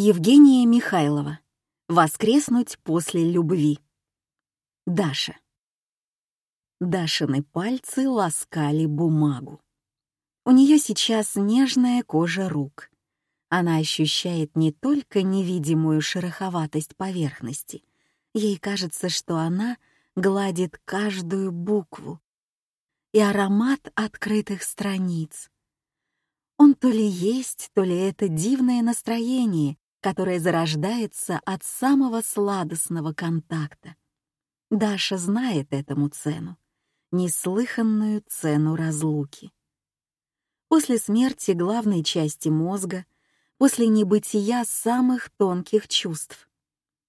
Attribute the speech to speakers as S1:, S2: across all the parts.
S1: Евгения Михайлова. Воскреснуть после любви. Даша. Дашины пальцы ласкали бумагу. У нее сейчас нежная кожа рук. Она ощущает не только невидимую шероховатость поверхности. Ей кажется, что она гладит каждую букву. И аромат открытых страниц. Он то ли есть, то ли это дивное настроение, которое зарождается от самого сладостного контакта. Даша знает этому цену, неслыханную цену разлуки. После смерти главной части мозга, после небытия самых тонких чувств,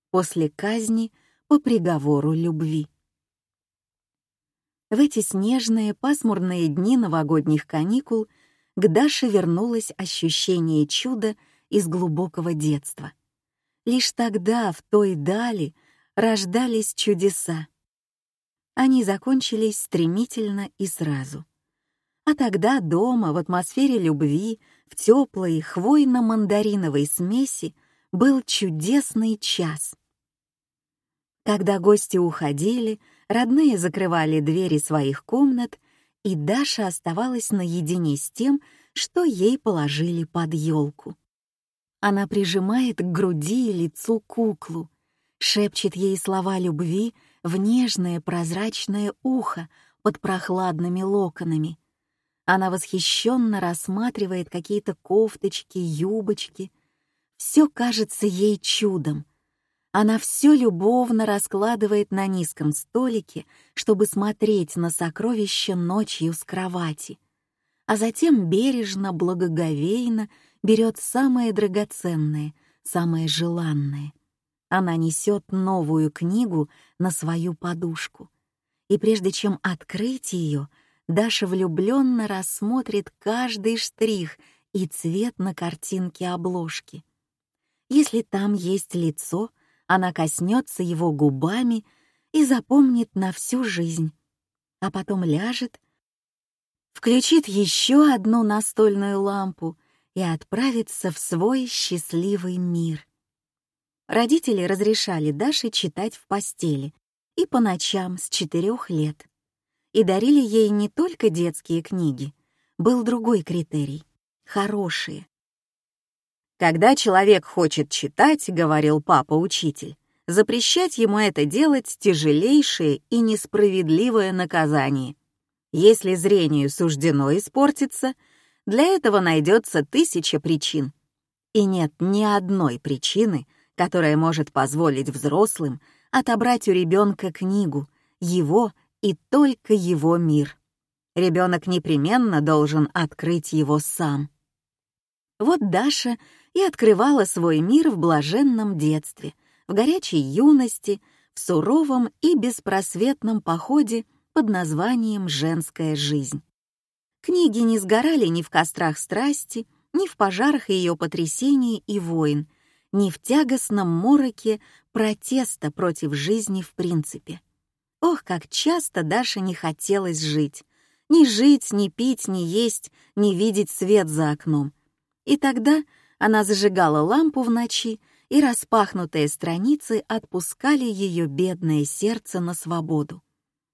S1: после казни по приговору любви. В эти снежные пасмурные дни новогодних каникул к Даше вернулось ощущение чуда из глубокого детства. Лишь тогда в той дали рождались чудеса. Они закончились стремительно и сразу. А тогда дома, в атмосфере любви, в теплой хвойно-мандариновой смеси был чудесный час. Когда гости уходили, родные закрывали двери своих комнат, и Даша оставалась наедине с тем, что ей положили под елку. Она прижимает к груди и лицу куклу, шепчет ей слова любви в нежное прозрачное ухо под прохладными локонами. Она восхищенно рассматривает какие-то кофточки, юбочки. Все кажется ей чудом. Она все любовно раскладывает на низком столике, чтобы смотреть на сокровища ночью с кровати, а затем бережно, благоговейно берет самое драгоценное, самое желанное. Она несет новую книгу на свою подушку. И прежде чем открыть ее, Даша влюбленно рассмотрит каждый штрих и цвет на картинке обложки. Если там есть лицо, она коснется его губами и запомнит на всю жизнь, а потом ляжет, включит еще одну настольную лампу — и отправиться в свой счастливый мир. Родители разрешали Даше читать в постели и по ночам с четырех лет. И дарили ей не только детские книги, был другой критерий — хорошие. «Когда человек хочет читать, — говорил папа-учитель, — запрещать ему это делать — тяжелейшее и несправедливое наказание. Если зрению суждено испортиться — для этого найдется тысяча причин. И нет ни одной причины, которая может позволить взрослым отобрать у ребенка книгу, его и только его мир. Ребенок непременно должен открыть его сам. Вот Даша и открывала свой мир в блаженном детстве, в горячей юности, в суровом и беспросветном походе под названием «Женская жизнь». Книги не сгорали ни в кострах страсти, ни в пожарах ее потрясений и войн, ни в тягостном мороке протеста против жизни в принципе. Ох, как часто Даша не хотелось жить. Ни жить, ни пить, ни есть, ни видеть свет за окном. И тогда она зажигала лампу в ночи, и распахнутые страницы отпускали ее бедное сердце на свободу.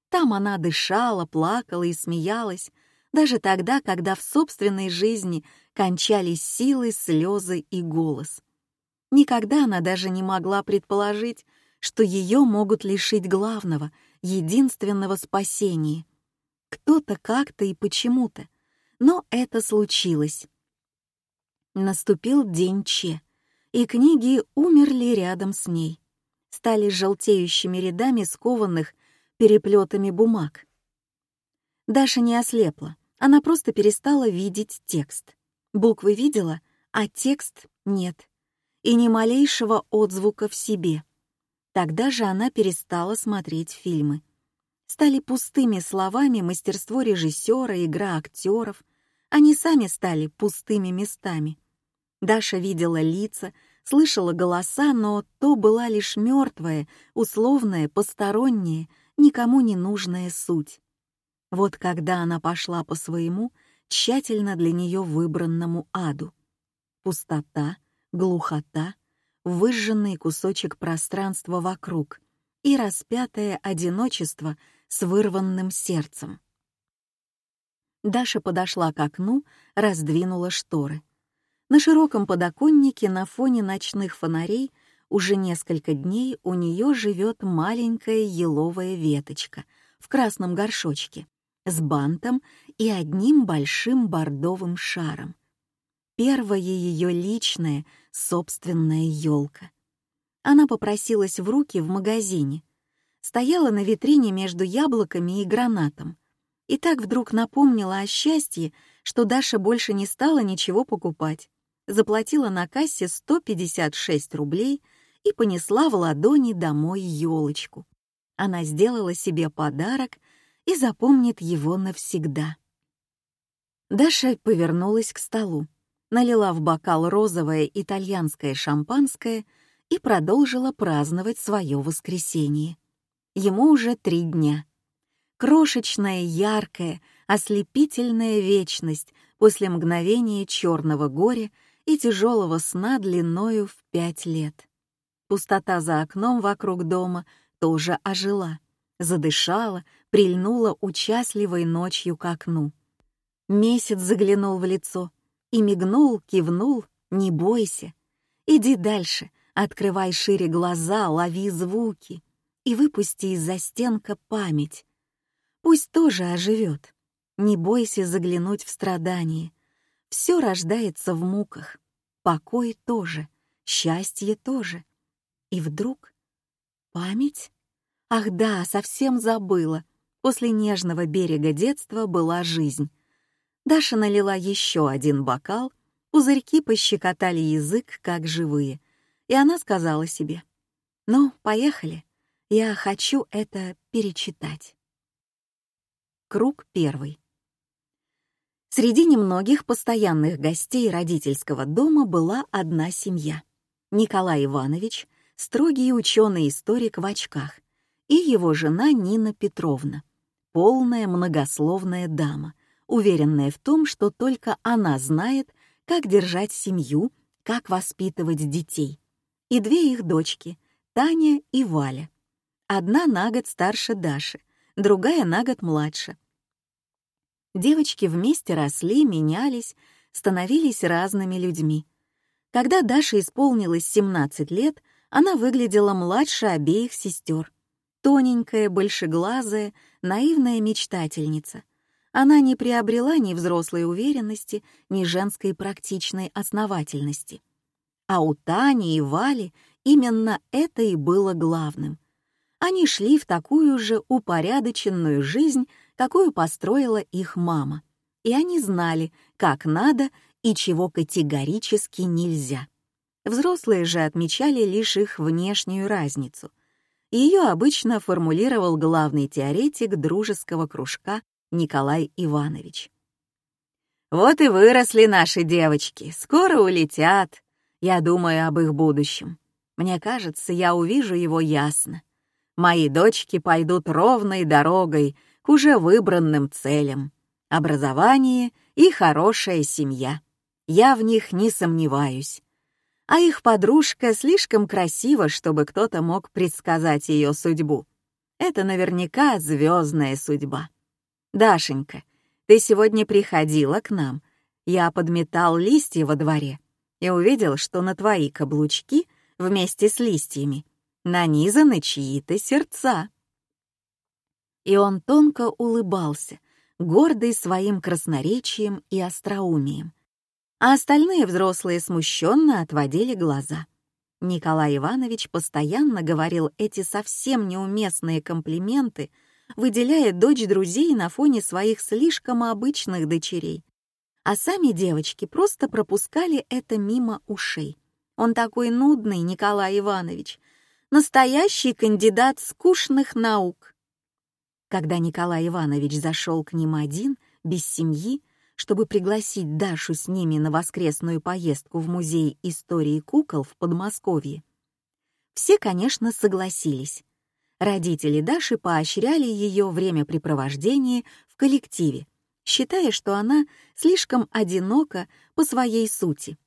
S1: Там она дышала, плакала и смеялась, даже тогда, когда в собственной жизни кончались силы, слезы и голос. Никогда она даже не могла предположить, что ее могут лишить главного, единственного спасения. Кто-то как-то и почему-то. Но это случилось. Наступил день Че, и книги умерли рядом с ней. Стали желтеющими рядами скованных переплетами бумаг. Даша не ослепла. Она просто перестала видеть текст. Буквы видела, а текст нет. И ни малейшего отзвука в себе. Тогда же она перестала смотреть фильмы. Стали пустыми словами мастерство режиссера, игра актеров. Они сами стали пустыми местами. Даша видела лица, слышала голоса, но то была лишь мертвая, условная, посторонняя, никому не нужная суть. Вот когда она пошла по своему, тщательно для нее выбранному аду. Пустота, глухота, выжженный кусочек пространства вокруг и распятое одиночество с вырванным сердцем. Даша подошла к окну, раздвинула шторы. На широком подоконнике на фоне ночных фонарей уже несколько дней у нее живет маленькая еловая веточка в красном горшочке с бантом и одним большим бордовым шаром. Первая ее личная, собственная елка. Она попросилась в руки в магазине. Стояла на витрине между яблоками и гранатом и так вдруг напомнила о счастье, что Даша больше не стала ничего покупать. Заплатила на кассе 156 рублей и понесла в ладони домой елочку. Она сделала себе подарок и запомнит его навсегда. Даша повернулась к столу, налила в бокал розовое итальянское шампанское и продолжила праздновать свое воскресенье. Ему уже три дня — крошечная, яркая, ослепительная вечность после мгновения черного горя и тяжелого сна длиною в пять лет. Пустота за окном вокруг дома тоже ожила, задышала, прильнула участливой ночью к окну. Месяц заглянул в лицо и мигнул, кивнул, не бойся. Иди дальше, открывай шире глаза, лови звуки и выпусти из застенка память, Пусть тоже оживет. Не бойся заглянуть в страдания. Все рождается в муках. Покой тоже, счастье тоже. И вдруг память? Ах да, совсем забыла. После нежного берега детства была жизнь. Даша налила еще один бокал, пузырьки пощекотали язык, как живые, и она сказала себе, «Ну, поехали, я хочу это перечитать». Круг первый. Среди немногих постоянных гостей родительского дома была одна семья. Николай Иванович, строгий ученый-историк в очках, и его жена Нина Петровна, полная многословная дама, уверенная в том, что только она знает, как держать семью, как воспитывать детей. И две их дочки, Таня и Валя. Одна на год старше Даши, другая на год младше. Девочки вместе росли, менялись, становились разными людьми. Когда Даше исполнилось 17 лет, она выглядела младше обеих сестер. Тоненькая, большеглазая, наивная мечтательница. Она не приобрела ни взрослой уверенности, ни женской практичной основательности. А у Тани и Вали именно это и было главным. Они шли в такую же упорядоченную жизнь, какую построила их мама. И они знали, как надо и чего категорически нельзя. Взрослые же отмечали лишь их внешнюю разницу. Ее обычно формулировал главный теоретик дружеского кружка Николай Иванович. «Вот и выросли наши девочки, скоро улетят. Я думаю об их будущем. Мне кажется, я увижу его ясно мои дочки пойдут ровной дорогой к уже выбранным целям. Образование и хорошая семья. Я в них не сомневаюсь. А их подружка слишком красива, чтобы кто-то мог предсказать ее судьбу. Это наверняка звездная судьба. Дашенька, ты сегодня приходила к нам. Я подметал листья во дворе и увидел, что на твои каблучки вместе с листьями нанизаны чьи-то сердца. И он тонко улыбался, гордый своим красноречием и остроумием. А остальные взрослые смущенно отводили глаза. Николай Иванович постоянно говорил эти совсем неуместные комплименты, выделяя дочь друзей на фоне своих слишком обычных дочерей. А сами девочки просто пропускали это мимо ушей. Он такой нудный, Николай Иванович, настоящий кандидат скучных наук. Когда Николай Иванович зашел к ним один, без семьи, чтобы пригласить Дашу с ними на воскресную поездку в Музей истории кукол в Подмосковье, все, конечно, согласились. Родители Даши поощряли ее времяпрепровождение в коллективе, считая, что она слишком одинока по своей сути.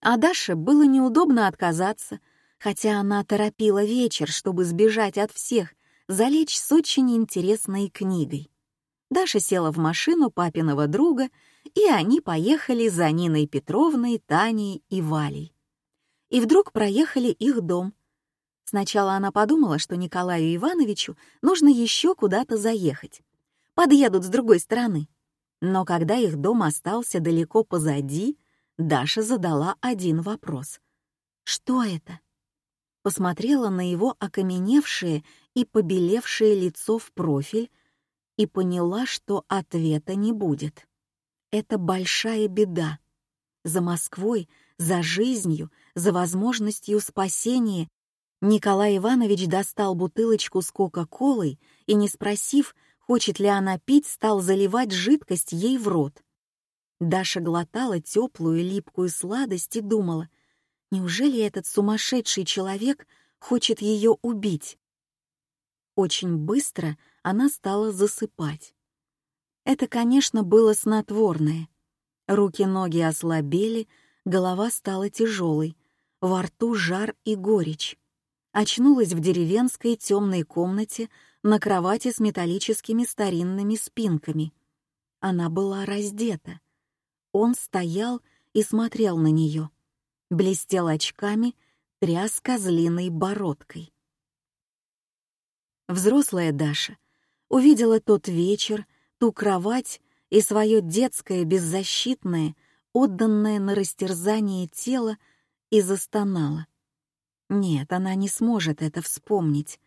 S1: А Даше было неудобно отказаться, хотя она торопила вечер, чтобы сбежать от всех, залечь с очень интересной книгой. Даша села в машину папиного друга, и они поехали за Ниной Петровной, Таней и Валей. И вдруг проехали их дом. Сначала она подумала, что Николаю Ивановичу нужно еще куда-то заехать. Подъедут с другой стороны. Но когда их дом остался далеко позади, Даша задала один вопрос. «Что это?» Посмотрела на его окаменевшее и побелевшее лицо в профиль и поняла, что ответа не будет. Это большая беда. За Москвой, за жизнью, за возможностью спасения Николай Иванович достал бутылочку с Кока-Колой и, не спросив, хочет ли она пить, стал заливать жидкость ей в рот. Даша глотала теплую липкую сладость и думала, неужели этот сумасшедший человек хочет ее убить? Очень быстро она стала засыпать. Это, конечно, было снотворное. Руки-ноги ослабели, голова стала тяжелой, во рту жар и горечь. Очнулась в деревенской темной комнате на кровати с металлическими старинными спинками. Она была раздета. Он стоял и смотрел на нее. Блестел очками, тряс козлиной бородкой. Взрослая Даша увидела тот вечер, ту кровать и свое детское, беззащитное, отданное на растерзание тело, и застонала. Нет, она не сможет это вспомнить,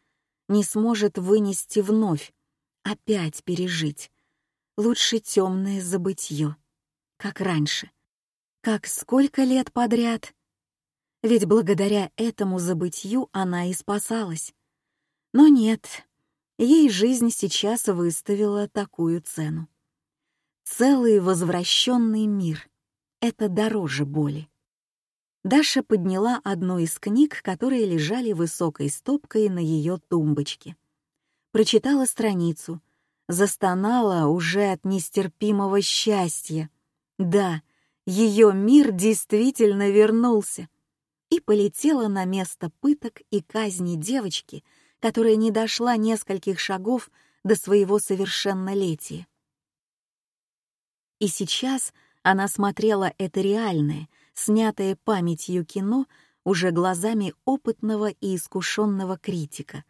S1: не сможет вынести вновь, опять пережить. Лучше темное забытье, как раньше. Как сколько лет подряд? Ведь благодаря этому забытью она и спасалась. Но нет, ей жизнь сейчас выставила такую цену. Целый возвращенный мир — это дороже боли. Даша подняла одну из книг, которые лежали высокой стопкой на ее тумбочке. Прочитала страницу, застонала уже от нестерпимого счастья. Да, ее мир действительно вернулся. И полетела на место пыток и казни девочки — которая не дошла нескольких шагов до своего совершеннолетия. И сейчас она смотрела это реальное, снятое памятью кино уже глазами опытного и искушенного критика,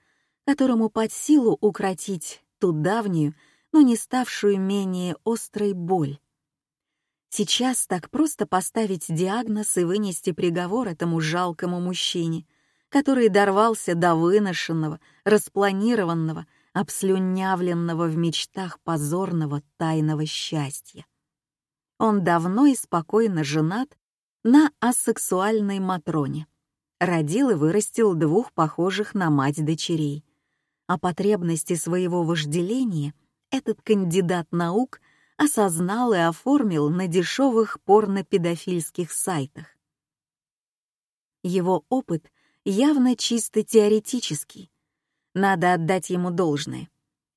S1: которому под силу укротить ту давнюю, но не ставшую менее острой боль. Сейчас так просто поставить диагноз и вынести приговор этому жалкому мужчине — который дорвался до выношенного, распланированного, обслюнявленного в мечтах позорного тайного счастья. Он давно и спокойно женат на асексуальной Матроне. Родил и вырастил двух похожих на мать дочерей. О потребности своего вожделения этот кандидат наук осознал и оформил на дешевых порно-педофильских сайтах. Его опыт явно чисто теоретический. Надо отдать ему должное.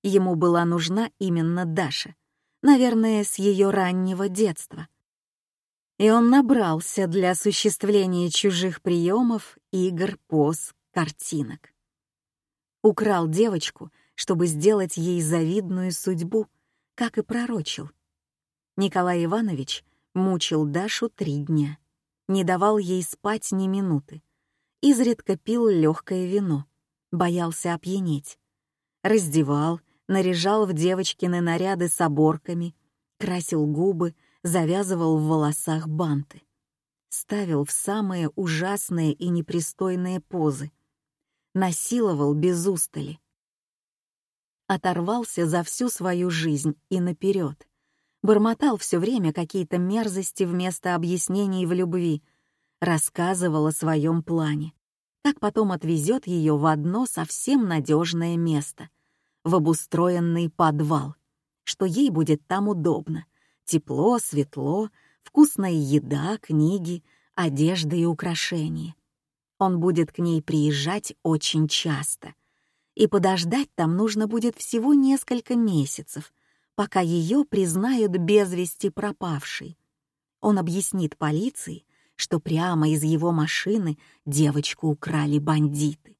S1: Ему была нужна именно Даша, наверное, с ее раннего детства. И он набрался для осуществления чужих приемов, игр, поз, картинок. Украл девочку, чтобы сделать ей завидную судьбу, как и пророчил. Николай Иванович мучил Дашу три дня, не давал ей спать ни минуты, изредка пил легкое вино, боялся опьянеть. Раздевал, наряжал в девочкины наряды с оборками, красил губы, завязывал в волосах банты. Ставил в самые ужасные и непристойные позы. Насиловал без устали. Оторвался за всю свою жизнь и наперед. Бормотал все время какие-то мерзости вместо объяснений в любви — рассказывал о своем плане, как потом отвезет ее в одно совсем надежное место, в обустроенный подвал, что ей будет там удобно, тепло, светло, вкусная еда, книги, одежда и украшения. Он будет к ней приезжать очень часто, и подождать там нужно будет всего несколько месяцев, пока ее признают без вести пропавшей. Он объяснит полиции, что прямо из его машины девочку украли бандиты.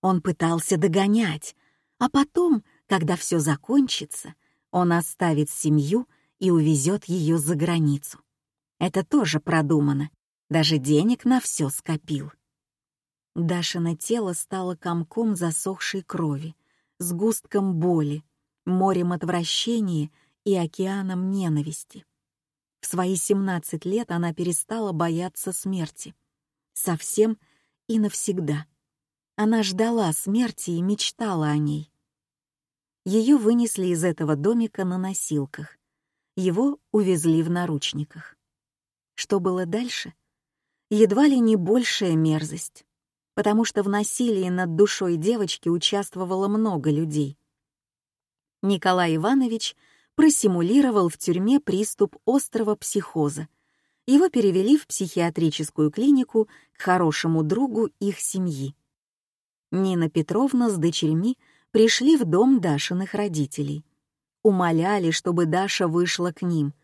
S1: Он пытался догонять, а потом, когда все закончится, он оставит семью и увезет ее за границу. Это тоже продумано, даже денег на все скопил. Дашино тело стало комком засохшей крови, сгустком боли, морем отвращения и океаном ненависти. В свои 17 лет она перестала бояться смерти. Совсем и навсегда. Она ждала смерти и мечтала о ней. Ее вынесли из этого домика на носилках. Его увезли в наручниках. Что было дальше? Едва ли не большая мерзость, потому что в насилии над душой девочки участвовало много людей. Николай Иванович просимулировал в тюрьме приступ острого психоза. Его перевели в психиатрическую клинику к хорошему другу их семьи. Нина Петровна с дочерьми пришли в дом Дашиных родителей. Умоляли, чтобы Даша вышла к ним.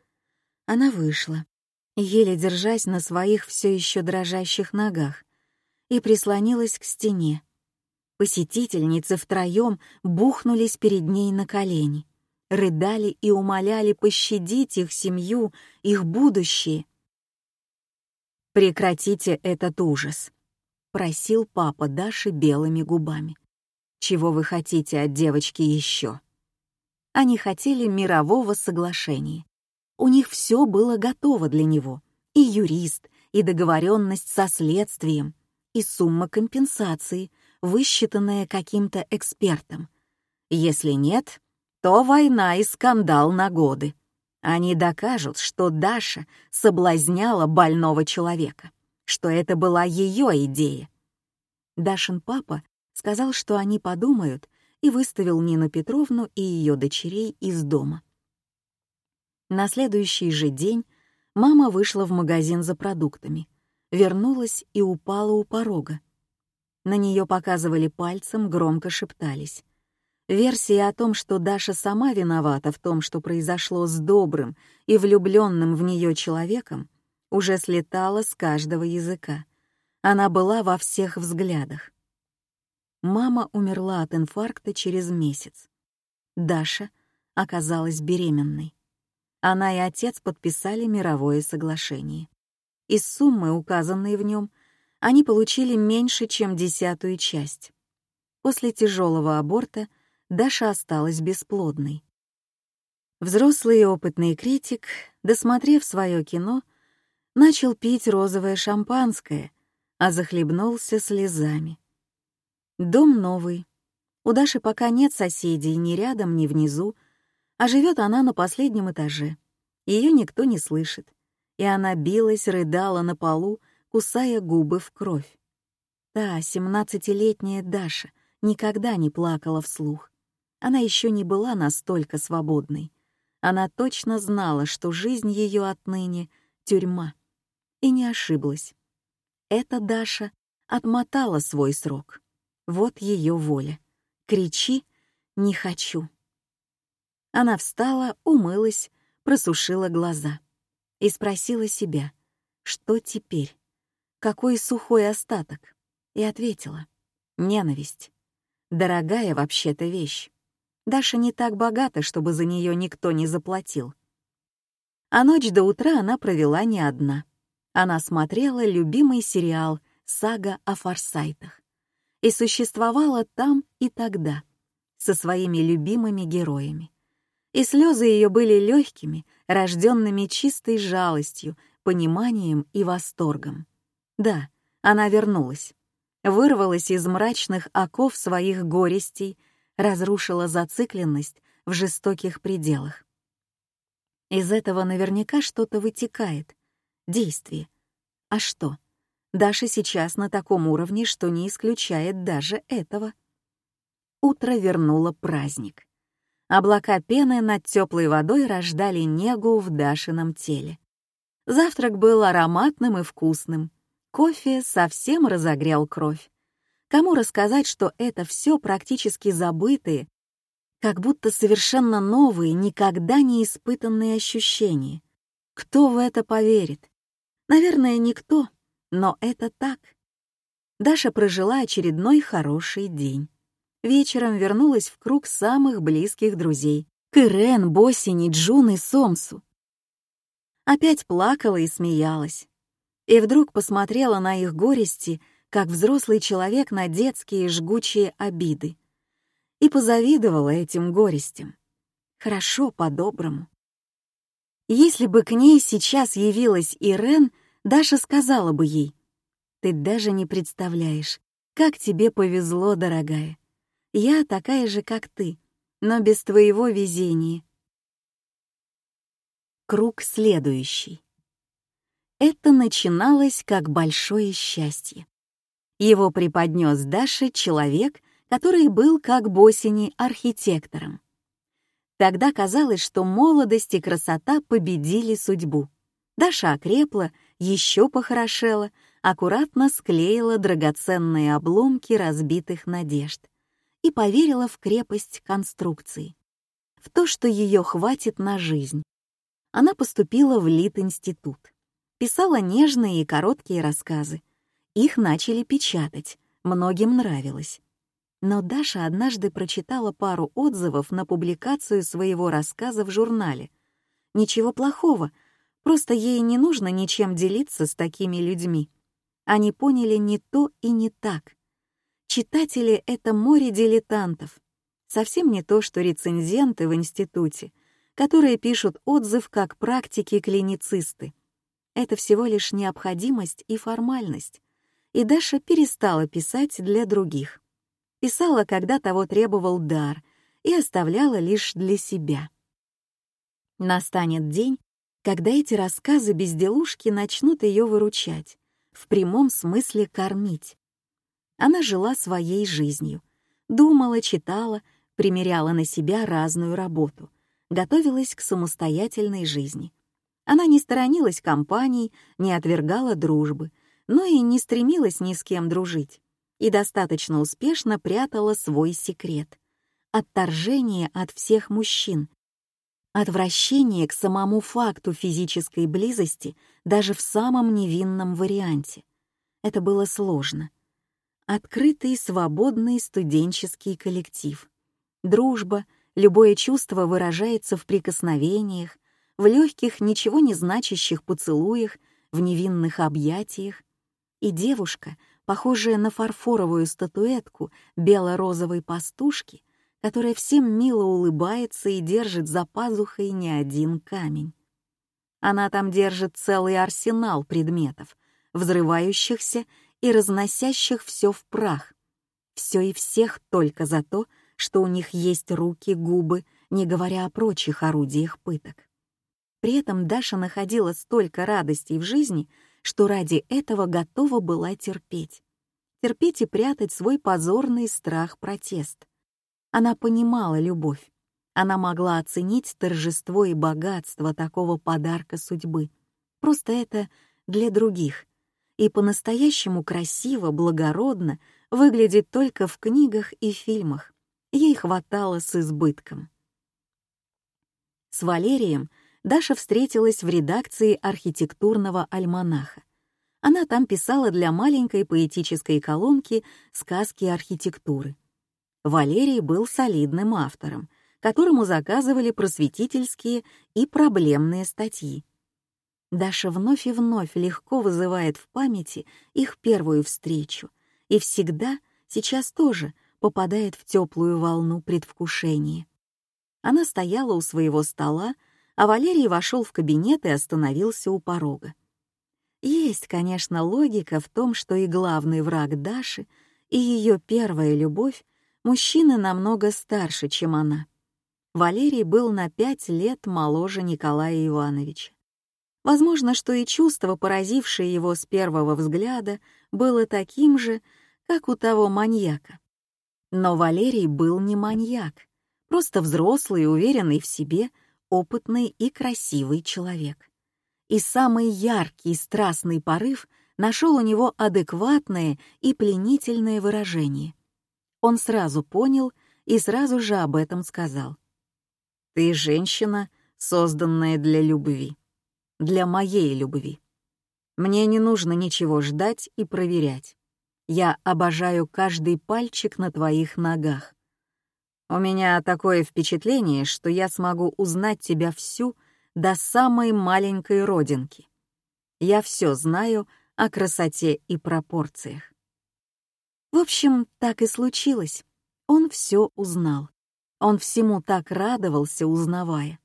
S1: Она вышла, еле держась на своих все еще дрожащих ногах, и прислонилась к стене. Посетительницы втроем бухнулись перед ней на колени рыдали и умоляли пощадить их семью, их будущее. «Прекратите этот ужас», — просил папа Даши белыми губами. «Чего вы хотите от девочки еще?» Они хотели мирового соглашения. У них все было готово для него. И юрист, и договоренность со следствием, и сумма компенсации, высчитанная каким-то экспертом. Если нет, то война и скандал на годы. Они докажут, что Даша соблазняла больного человека, что это была ее идея. Дашин папа сказал, что они подумают, и выставил Нину Петровну и ее дочерей из дома. На следующий же день мама вышла в магазин за продуктами, вернулась и упала у порога. На нее показывали пальцем, громко шептались. Версия о том, что Даша сама виновата в том, что произошло с добрым и влюбленным в нее человеком, уже слетала с каждого языка. Она была во всех взглядах. Мама умерла от инфаркта через месяц. Даша оказалась беременной. Она и отец подписали мировое соглашение. Из суммы, указанной в нем, они получили меньше, чем десятую часть. После тяжелого аборта — Даша осталась бесплодной. Взрослый и опытный критик, досмотрев свое кино, начал пить розовое шампанское, а захлебнулся слезами. Дом новый. У Даши пока нет соседей ни рядом, ни внизу, а живет она на последнем этаже. Ее никто не слышит, и она билась, рыдала на полу, кусая губы в кровь. Та семнадцатилетняя Даша никогда не плакала вслух. Она еще не была настолько свободной. Она точно знала, что жизнь ее отныне — тюрьма. И не ошиблась. Эта Даша отмотала свой срок. Вот ее воля. Кричи «не хочу». Она встала, умылась, просушила глаза и спросила себя, что теперь, какой сухой остаток, и ответила «ненависть». Дорогая вообще-то вещь. Даша не так богата, чтобы за нее никто не заплатил. А ночь до утра она провела не одна. Она смотрела любимый сериал «Сага о форсайтах» и существовала там и тогда, со своими любимыми героями. И слезы ее были легкими, рожденными чистой жалостью, пониманием и восторгом. Да, она вернулась, вырвалась из мрачных оков своих горестей разрушила зацикленность в жестоких пределах. Из этого наверняка что-то вытекает. Действие. А что? Даша сейчас на таком уровне, что не исключает даже этого. Утро вернуло праздник. Облака пены над теплой водой рождали негу в Дашином теле. Завтрак был ароматным и вкусным. Кофе совсем разогрел кровь. Кому рассказать, что это все практически забытые, как будто совершенно новые, никогда не испытанные ощущения? Кто в это поверит? Наверное, никто, но это так. Даша прожила очередной хороший день. Вечером вернулась в круг самых близких друзей — к Ирен, Босини, Джун и Сомсу. Опять плакала и смеялась. И вдруг посмотрела на их горести, как взрослый человек на детские жгучие обиды. И позавидовала этим горестям. Хорошо, по-доброму. Если бы к ней сейчас явилась Ирен, Даша сказала бы ей, «Ты даже не представляешь, как тебе повезло, дорогая. Я такая же, как ты, но без твоего везения». Круг следующий. Это начиналось как большое счастье. Его преподнес Даше человек, который был как Босини архитектором. Тогда казалось, что молодость и красота победили судьбу. Даша окрепла, еще похорошела, аккуратно склеила драгоценные обломки разбитых надежд и поверила в крепость конструкции, в то, что ее хватит на жизнь. Она поступила в Лит-институт, писала нежные и короткие рассказы. Их начали печатать, многим нравилось. Но Даша однажды прочитала пару отзывов на публикацию своего рассказа в журнале. Ничего плохого, просто ей не нужно ничем делиться с такими людьми. Они поняли не то и не так. Читатели — это море дилетантов. Совсем не то, что рецензенты в институте, которые пишут отзыв как практики-клиницисты. Это всего лишь необходимость и формальность. И Даша перестала писать для других писала, когда того требовал дар, и оставляла лишь для себя. Настанет день, когда эти рассказы безделушки начнут ее выручать, в прямом смысле кормить. Она жила своей жизнью, думала, читала, примеряла на себя разную работу, готовилась к самостоятельной жизни. Она не сторонилась компаний, не отвергала дружбы, но и не стремилась ни с кем дружить и достаточно успешно прятала свой секрет — отторжение от всех мужчин, отвращение к самому факту физической близости даже в самом невинном варианте. Это было сложно. Открытый, свободный студенческий коллектив. Дружба, любое чувство выражается в прикосновениях, в легких, ничего не значащих поцелуях, в невинных объятиях. И девушка — похожая на фарфоровую статуэтку бело-розовой пастушки, которая всем мило улыбается и держит за пазухой не один камень. Она там держит целый арсенал предметов, взрывающихся и разносящих все в прах. Все и всех только за то, что у них есть руки, губы, не говоря о прочих орудиях пыток. При этом Даша находила столько радостей в жизни, что ради этого готова была терпеть. Терпеть и прятать свой позорный страх-протест. Она понимала любовь. Она могла оценить торжество и богатство такого подарка судьбы. Просто это для других. И по-настоящему красиво, благородно выглядит только в книгах и фильмах. Ей хватало с избытком. С Валерием — Даша встретилась в редакции архитектурного альманаха. Она там писала для маленькой поэтической колонки сказки архитектуры. Валерий был солидным автором, которому заказывали просветительские и проблемные статьи. Даша вновь и вновь легко вызывает в памяти их первую встречу и всегда, сейчас тоже, попадает в теплую волну предвкушения. Она стояла у своего стола, а Валерий вошел в кабинет и остановился у порога. Есть, конечно, логика в том, что и главный враг Даши, и ее первая любовь — мужчины намного старше, чем она. Валерий был на пять лет моложе Николая Ивановича. Возможно, что и чувство, поразившее его с первого взгляда, было таким же, как у того маньяка. Но Валерий был не маньяк, просто взрослый, уверенный в себе — опытный и красивый человек. И самый яркий страстный порыв нашел у него адекватное и пленительное выражение. Он сразу понял и сразу же об этом сказал. «Ты женщина, созданная для любви. Для моей любви. Мне не нужно ничего ждать и проверять. Я обожаю каждый пальчик на твоих ногах. У меня такое впечатление, что я смогу узнать тебя всю до самой маленькой родинки. Я все знаю о красоте и пропорциях. В общем, так и случилось. Он все узнал. Он всему так радовался, узнавая.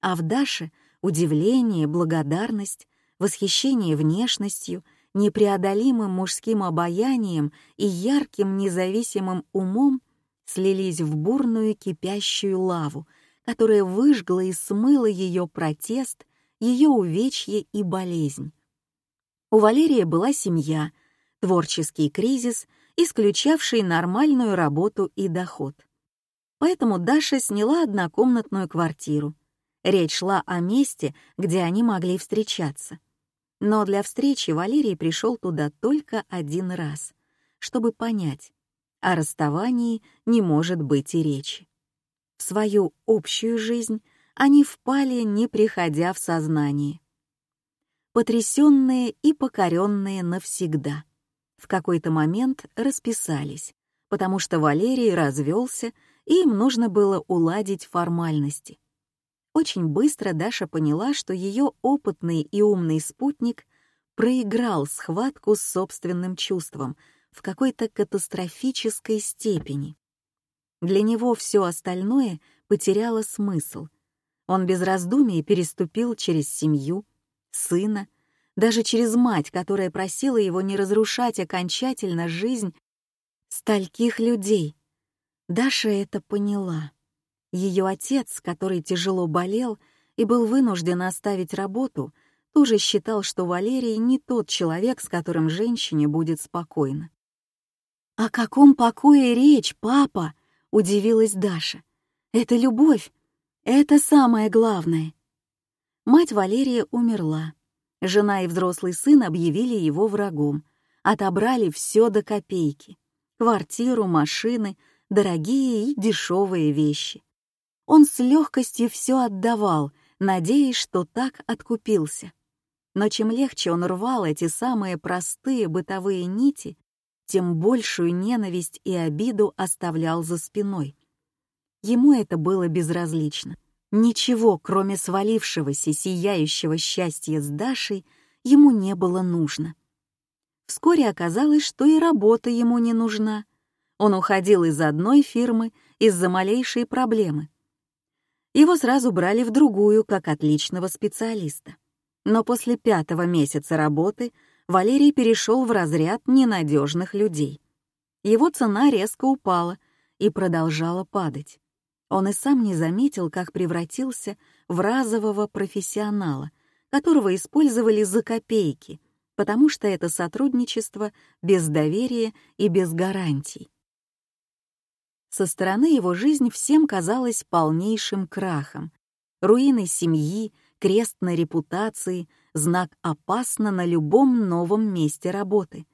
S1: А в Даше удивление, благодарность, восхищение внешностью, непреодолимым мужским обаянием и ярким независимым умом слились в бурную кипящую лаву, которая выжгла и смыла ее протест, ее увечье и болезнь. У Валерия была семья, творческий кризис, исключавший нормальную работу и доход. Поэтому Даша сняла однокомнатную квартиру. Речь шла о месте, где они могли встречаться. Но для встречи Валерий пришел туда только один раз, чтобы понять, о расставании не может быть и речи. В свою общую жизнь они впали, не приходя в сознание. Потрясенные и покоренные навсегда. В какой-то момент расписались, потому что Валерий развелся, и им нужно было уладить формальности. Очень быстро Даша поняла, что ее опытный и умный спутник проиграл схватку с собственным чувством в какой-то катастрофической степени. Для него все остальное потеряло смысл. Он без раздумий переступил через семью, сына, даже через мать, которая просила его не разрушать окончательно жизнь стольких людей. Даша это поняла. Ее отец, который тяжело болел и был вынужден оставить работу, тоже считал, что Валерий не тот человек, с которым женщине будет спокойно. «О каком покое речь, папа?» — удивилась Даша. «Это любовь. Это самое главное». Мать Валерия умерла. Жена и взрослый сын объявили его врагом, отобрали все до копейки. Квартиру, машины, дорогие и дешевые вещи. Он с легкостью все отдавал, надеясь, что так откупился. Но чем легче он рвал эти самые простые бытовые нити, тем большую ненависть и обиду оставлял за спиной. Ему это было безразлично. Ничего, кроме свалившегося сияющего счастья с Дашей, ему не было нужно. Вскоре оказалось, что и работа ему не нужна. Он уходил из одной фирмы из-за малейшей проблемы — его сразу брали в другую, как отличного специалиста. Но после пятого месяца работы Валерий перешел в разряд ненадежных людей. Его цена резко упала и продолжала падать. Он и сам не заметил, как превратился в разового профессионала, которого использовали за копейки, потому что это сотрудничество без доверия и без гарантий. Со стороны его жизнь всем казалась полнейшим крахом. Руины семьи, крест на репутации, знак «опасно» на любом новом месте работы.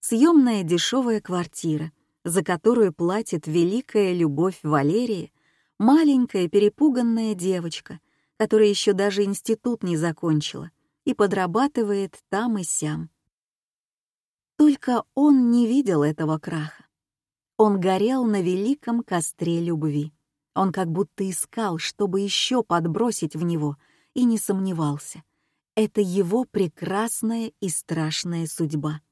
S1: Съемная дешевая квартира, за которую платит великая любовь Валерии, маленькая перепуганная девочка, которая еще даже институт не закончила и подрабатывает там и сям. Только он не видел этого краха. Он горел на великом костре любви. Он как будто искал, чтобы еще подбросить в него, и не сомневался. Это его прекрасная и страшная судьба,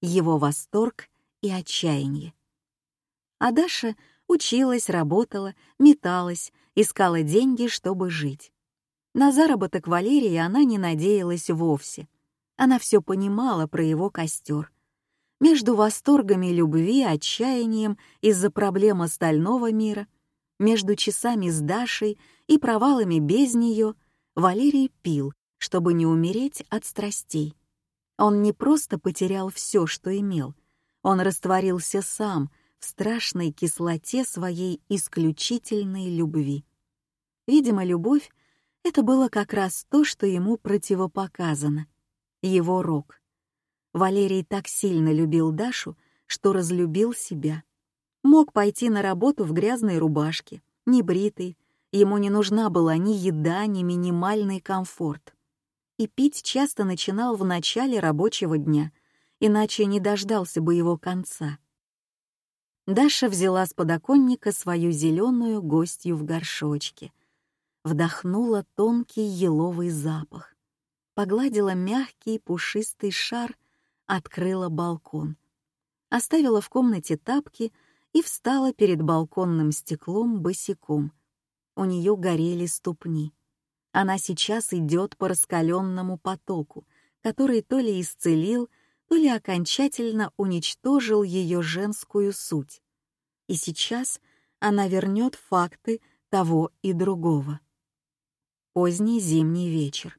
S1: его восторг и отчаяние. А Даша училась, работала, металась, искала деньги, чтобы жить. На заработок Валерии она не надеялась вовсе. Она все понимала про его костер, между восторгами любви, отчаянием из-за проблем остального мира, между часами с Дашей и провалами без нее, Валерий пил, чтобы не умереть от страстей. Он не просто потерял все, что имел, он растворился сам в страшной кислоте своей исключительной любви. Видимо, любовь — это было как раз то, что ему противопоказано, его рок — Валерий так сильно любил Дашу, что разлюбил себя. Мог пойти на работу в грязной рубашке, небритый, ему не нужна была ни еда, ни минимальный комфорт. И пить часто начинал в начале рабочего дня, иначе не дождался бы его конца. Даша взяла с подоконника свою зеленую гостью в горшочке, вдохнула тонкий еловый запах, погладила мягкий пушистый шар, открыла балкон, оставила в комнате тапки и встала перед балконным стеклом босиком. У нее горели ступни. Она сейчас идет по раскаленному потоку, который то ли исцелил, то ли окончательно уничтожил ее женскую суть. И сейчас она вернет факты того и другого. Поздний зимний вечер.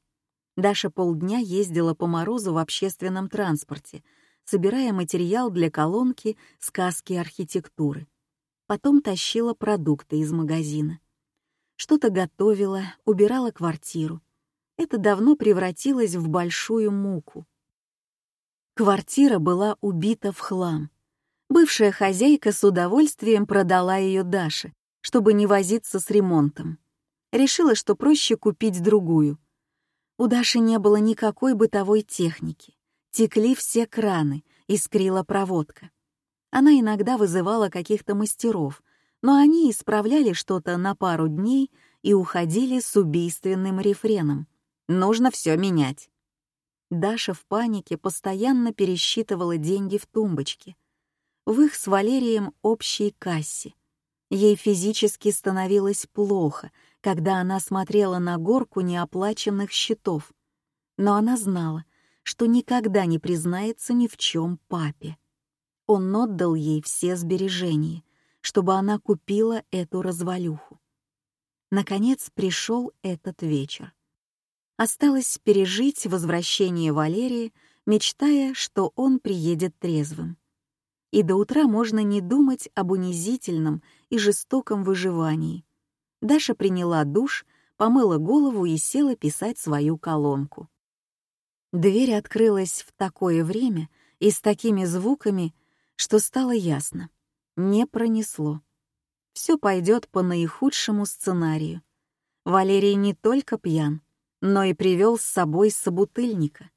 S1: Даша полдня ездила по морозу в общественном транспорте, собирая материал для колонки «Сказки архитектуры». Потом тащила продукты из магазина что-то готовила, убирала квартиру. Это давно превратилось в большую муку. Квартира была убита в хлам. Бывшая хозяйка с удовольствием продала ее Даше, чтобы не возиться с ремонтом. Решила, что проще купить другую. У Даши не было никакой бытовой техники. Текли все краны, искрила проводка. Она иногда вызывала каких-то мастеров, но они исправляли что-то на пару дней и уходили с убийственным рефреном. Нужно все менять. Даша в панике постоянно пересчитывала деньги в тумбочке. В их с Валерием общей кассе. Ей физически становилось плохо, когда она смотрела на горку неоплаченных счетов. Но она знала, что никогда не признается ни в чем папе. Он отдал ей все сбережения — чтобы она купила эту развалюху. Наконец пришел этот вечер. Осталось пережить возвращение Валерии, мечтая, что он приедет трезвым. И до утра можно не думать об унизительном и жестоком выживании. Даша приняла душ, помыла голову и села писать свою колонку. Дверь открылась в такое время и с такими звуками, что стало ясно не пронесло. Все пойдет по наихудшему сценарию. Валерий не только пьян, но и привел с собой собутыльника,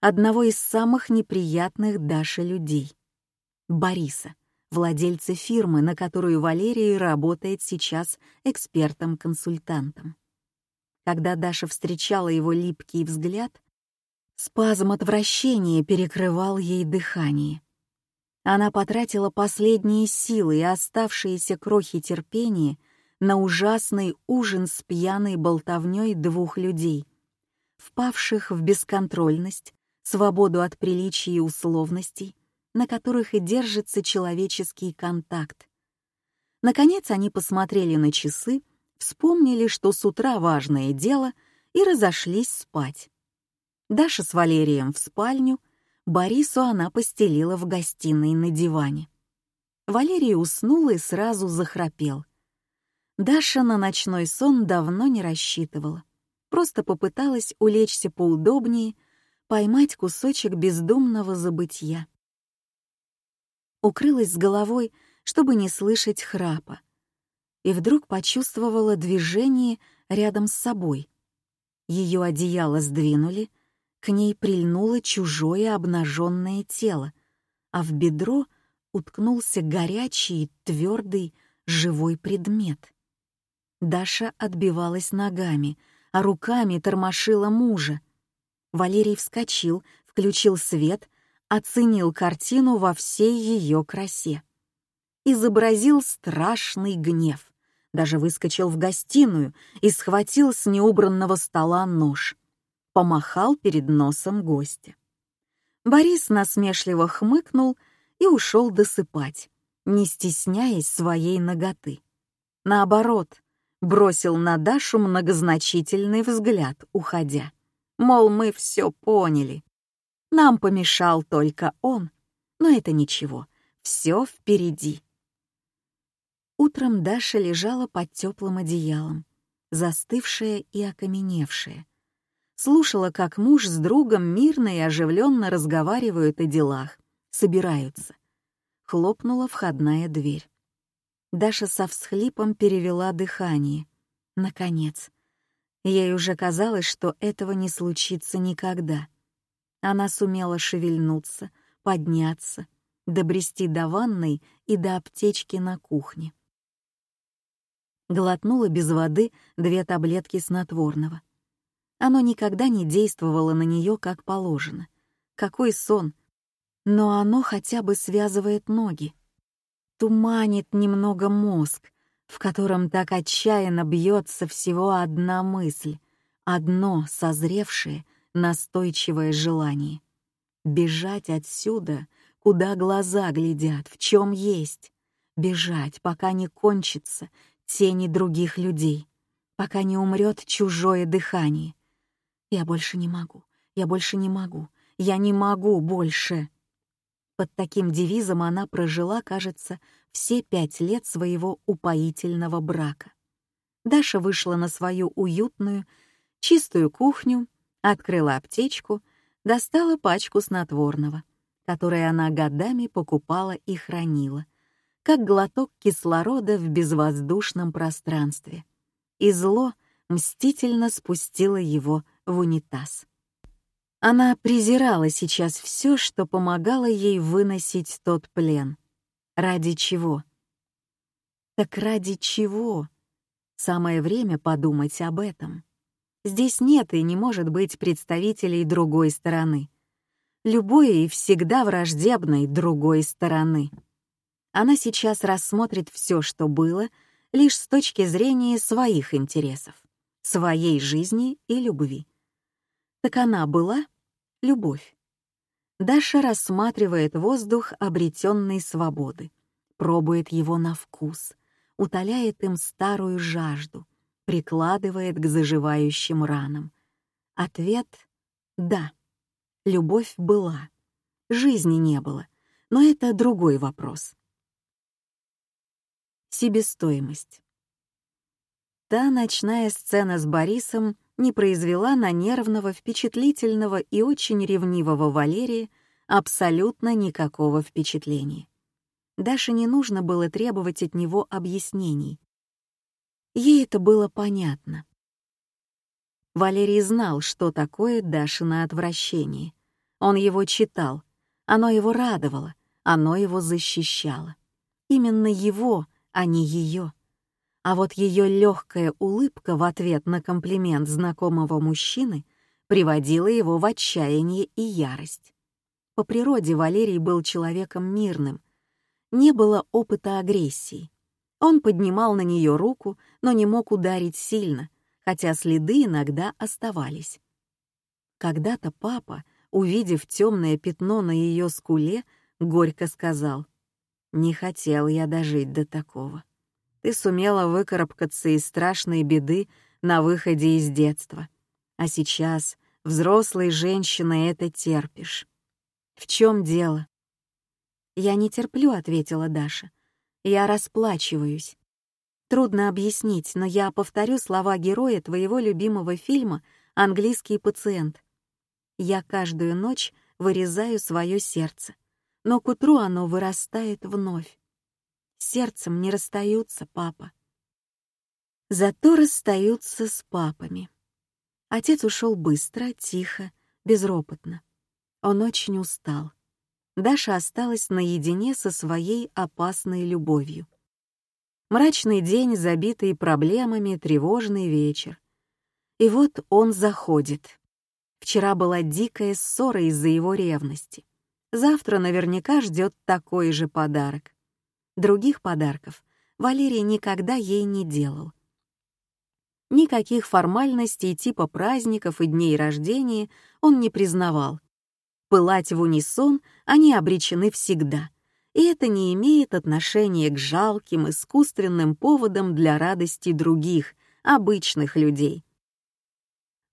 S1: одного из самых неприятных Даше людей — Бориса, владельца фирмы, на которую Валерий работает сейчас экспертом-консультантом. Когда Даша встречала его липкий взгляд, спазм отвращения перекрывал ей дыхание — она потратила последние силы и оставшиеся крохи терпения на ужасный ужин с пьяной болтовней двух людей, впавших в бесконтрольность, свободу от приличий и условностей, на которых и держится человеческий контакт. Наконец они посмотрели на часы, вспомнили, что с утра важное дело, и разошлись спать. Даша с Валерием в спальню, Борису она постелила в гостиной на диване. Валерий уснул и сразу захрапел. Даша на ночной сон давно не рассчитывала. Просто попыталась улечься поудобнее, поймать кусочек бездумного забытья. Укрылась с головой, чтобы не слышать храпа. И вдруг почувствовала движение рядом с собой. Ее одеяло сдвинули, к ней прильнуло чужое обнаженное тело, а в бедро уткнулся горячий, твердый, живой предмет. Даша отбивалась ногами, а руками тормошила мужа. Валерий вскочил, включил свет, оценил картину во всей ее красе. Изобразил страшный гнев, даже выскочил в гостиную и схватил с неубранного стола нож помахал перед носом гостя. Борис насмешливо хмыкнул и ушел досыпать, не стесняясь своей ноготы. Наоборот, бросил на Дашу многозначительный взгляд, уходя. Мол, мы все поняли. Нам помешал только он, но это ничего, все впереди. Утром Даша лежала под теплым одеялом, застывшая и окаменевшая слушала, как муж с другом мирно и оживленно разговаривают о делах, собираются. Хлопнула входная дверь. Даша со всхлипом перевела дыхание. Наконец. Ей уже казалось, что этого не случится никогда. Она сумела шевельнуться, подняться, добрести до ванной и до аптечки на кухне. Глотнула без воды две таблетки снотворного. Оно никогда не действовало на нее как положено. Какой сон! Но оно хотя бы связывает ноги. Туманит немного мозг, в котором так отчаянно бьется всего одна мысль, одно созревшее, настойчивое желание. Бежать отсюда, куда глаза глядят, в чем есть. Бежать, пока не кончится тени других людей, пока не умрет чужое дыхание. Я больше не могу, я больше не могу, я не могу больше. Под таким девизом она прожила, кажется, все пять лет своего упоительного брака. Даша вышла на свою уютную, чистую кухню, открыла аптечку, достала пачку снотворного, которое она годами покупала и хранила, как глоток кислорода в безвоздушном пространстве. И зло мстительно спустило его в унитаз. Она презирала сейчас все, что помогало ей выносить тот плен. Ради чего? Так ради чего? Самое время подумать об этом. Здесь нет и не может быть представителей другой стороны. Любой и всегда враждебной другой стороны. Она сейчас рассмотрит все, что было, лишь с точки зрения своих интересов, своей жизни и любви. Так она была любовь. Даша рассматривает воздух обретенной свободы, пробует его на вкус, утоляет им старую жажду, прикладывает к заживающим ранам. Ответ — да, любовь была, жизни не было, но это другой вопрос. Себестоимость. Та ночная сцена с Борисом — не произвела на нервного, впечатлительного и очень ревнивого Валерия абсолютно никакого впечатления. Даше не нужно было требовать от него объяснений. Ей это было понятно. Валерий знал, что такое Дашино отвращение. Он его читал, оно его радовало, оно его защищало. Именно его, а не ее а вот ее легкая улыбка в ответ на комплимент знакомого мужчины приводила его в отчаяние и ярость. По природе Валерий был человеком мирным. Не было опыта агрессии. Он поднимал на нее руку, но не мог ударить сильно, хотя следы иногда оставались. Когда-то папа, увидев темное пятно на ее скуле, горько сказал, «Не хотел я дожить до такого». Ты сумела выкарабкаться из страшной беды на выходе из детства. А сейчас, взрослой женщиной, это терпишь. В чем дело? Я не терплю, ответила Даша. Я расплачиваюсь. Трудно объяснить, но я повторю слова героя твоего любимого фильма «Английский пациент». Я каждую ночь вырезаю свое сердце, но к утру оно вырастает вновь сердцем не расстаются, папа. Зато расстаются с папами. Отец ушел быстро, тихо, безропотно. Он очень устал. Даша осталась наедине со своей опасной любовью. Мрачный день, забитый проблемами, тревожный вечер. И вот он заходит. Вчера была дикая ссора из-за его ревности. Завтра наверняка ждет такой же подарок. Других подарков Валерий никогда ей не делал. Никаких формальностей типа праздников и дней рождения он не признавал. Пылать в унисон они обречены всегда, и это не имеет отношения к жалким, искусственным поводам для радости других, обычных людей.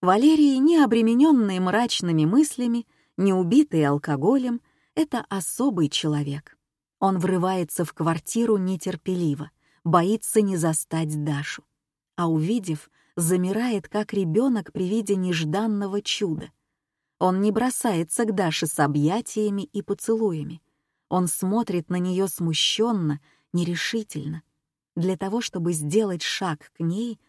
S1: Валерий, не обремененный мрачными мыслями, не убитый алкоголем, это особый человек. Он врывается в квартиру нетерпеливо, боится не застать Дашу. А увидев, замирает, как ребенок при виде нежданного чуда. Он не бросается к Даше с объятиями и поцелуями. Он смотрит на нее смущенно, нерешительно. Для того, чтобы сделать шаг к ней,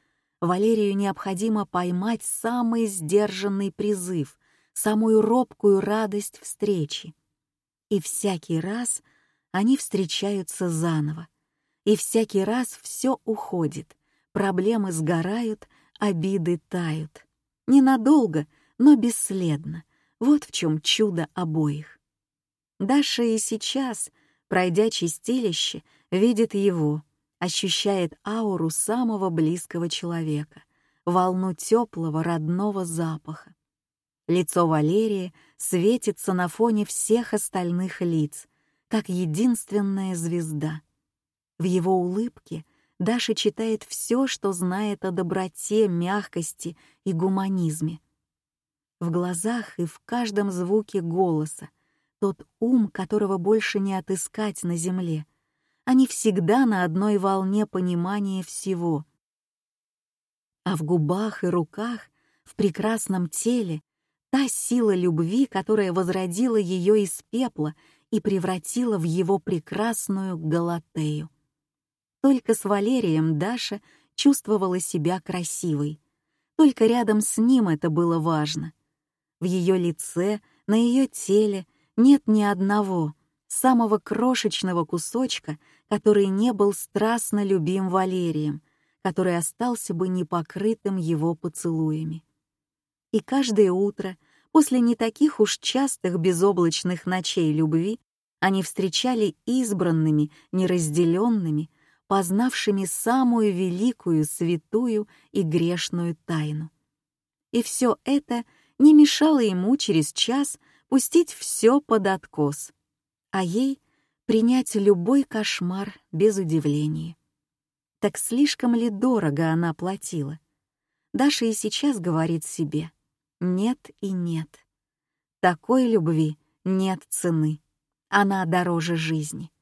S1: Валерию необходимо поймать самый сдержанный призыв, самую робкую радость встречи. И всякий раз они встречаются заново. И всякий раз все уходит, проблемы сгорают, обиды тают. Ненадолго, но бесследно. Вот в чем чудо обоих. Даша и сейчас, пройдя чистилище, видит его, ощущает ауру самого близкого человека, волну теплого родного запаха. Лицо Валерии светится на фоне всех остальных лиц, как единственная звезда. В его улыбке Даша читает все, что знает о доброте, мягкости и гуманизме. В глазах и в каждом звуке голоса тот ум, которого больше не отыскать на земле. Они всегда на одной волне понимания всего. А в губах и руках, в прекрасном теле, та сила любви, которая возродила ее из пепла и превратила в его прекрасную Галатею. Только с Валерием Даша чувствовала себя красивой. Только рядом с ним это было важно. В ее лице, на ее теле нет ни одного, самого крошечного кусочка, который не был страстно любим Валерием, который остался бы непокрытым его поцелуями. И каждое утро, после не таких уж частых безоблачных ночей любви, они встречали избранными, неразделенными, познавшими самую великую, святую и грешную тайну. И все это не мешало ему через час пустить все под откос, а ей принять любой кошмар без удивления. Так слишком ли дорого она платила? Даша и сейчас говорит себе «нет и нет». Такой любви нет цены. Она дороже жизни,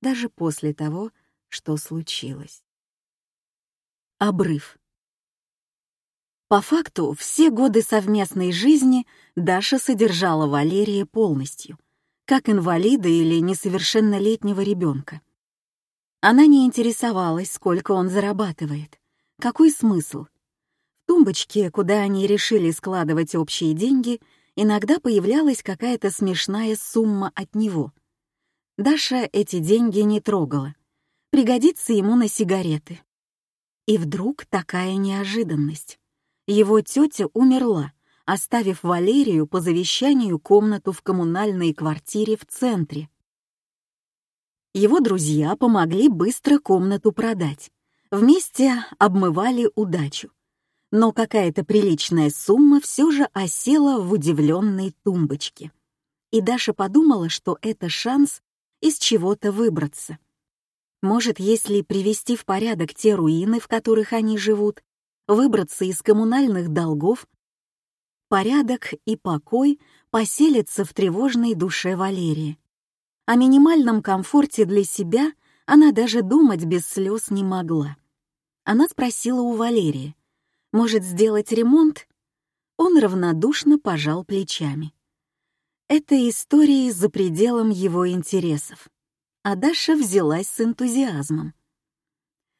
S1: даже после того, что случилось. Обрыв. По факту, все годы совместной жизни Даша содержала Валерия полностью, как инвалида или несовершеннолетнего ребенка. Она не интересовалась, сколько он зарабатывает. Какой смысл? Тумбочке, куда они решили складывать общие деньги, иногда появлялась какая-то смешная сумма от него. Даша эти деньги не трогала. Пригодится ему на сигареты. И вдруг такая неожиданность. Его тетя умерла, оставив Валерию по завещанию комнату в коммунальной квартире в центре. Его друзья помогли быстро комнату продать. Вместе обмывали удачу. Но какая-то приличная сумма все же осела в удивленной тумбочке. И Даша подумала, что это шанс из чего-то выбраться. Может, если привести в порядок те руины, в которых они живут, выбраться из коммунальных долгов, порядок и покой поселятся в тревожной душе Валерии. О минимальном комфорте для себя она даже думать без слез не могла. Она спросила у Валерии, может сделать ремонт? Он равнодушно пожал плечами. Это истории за пределом его интересов. А Даша взялась с энтузиазмом.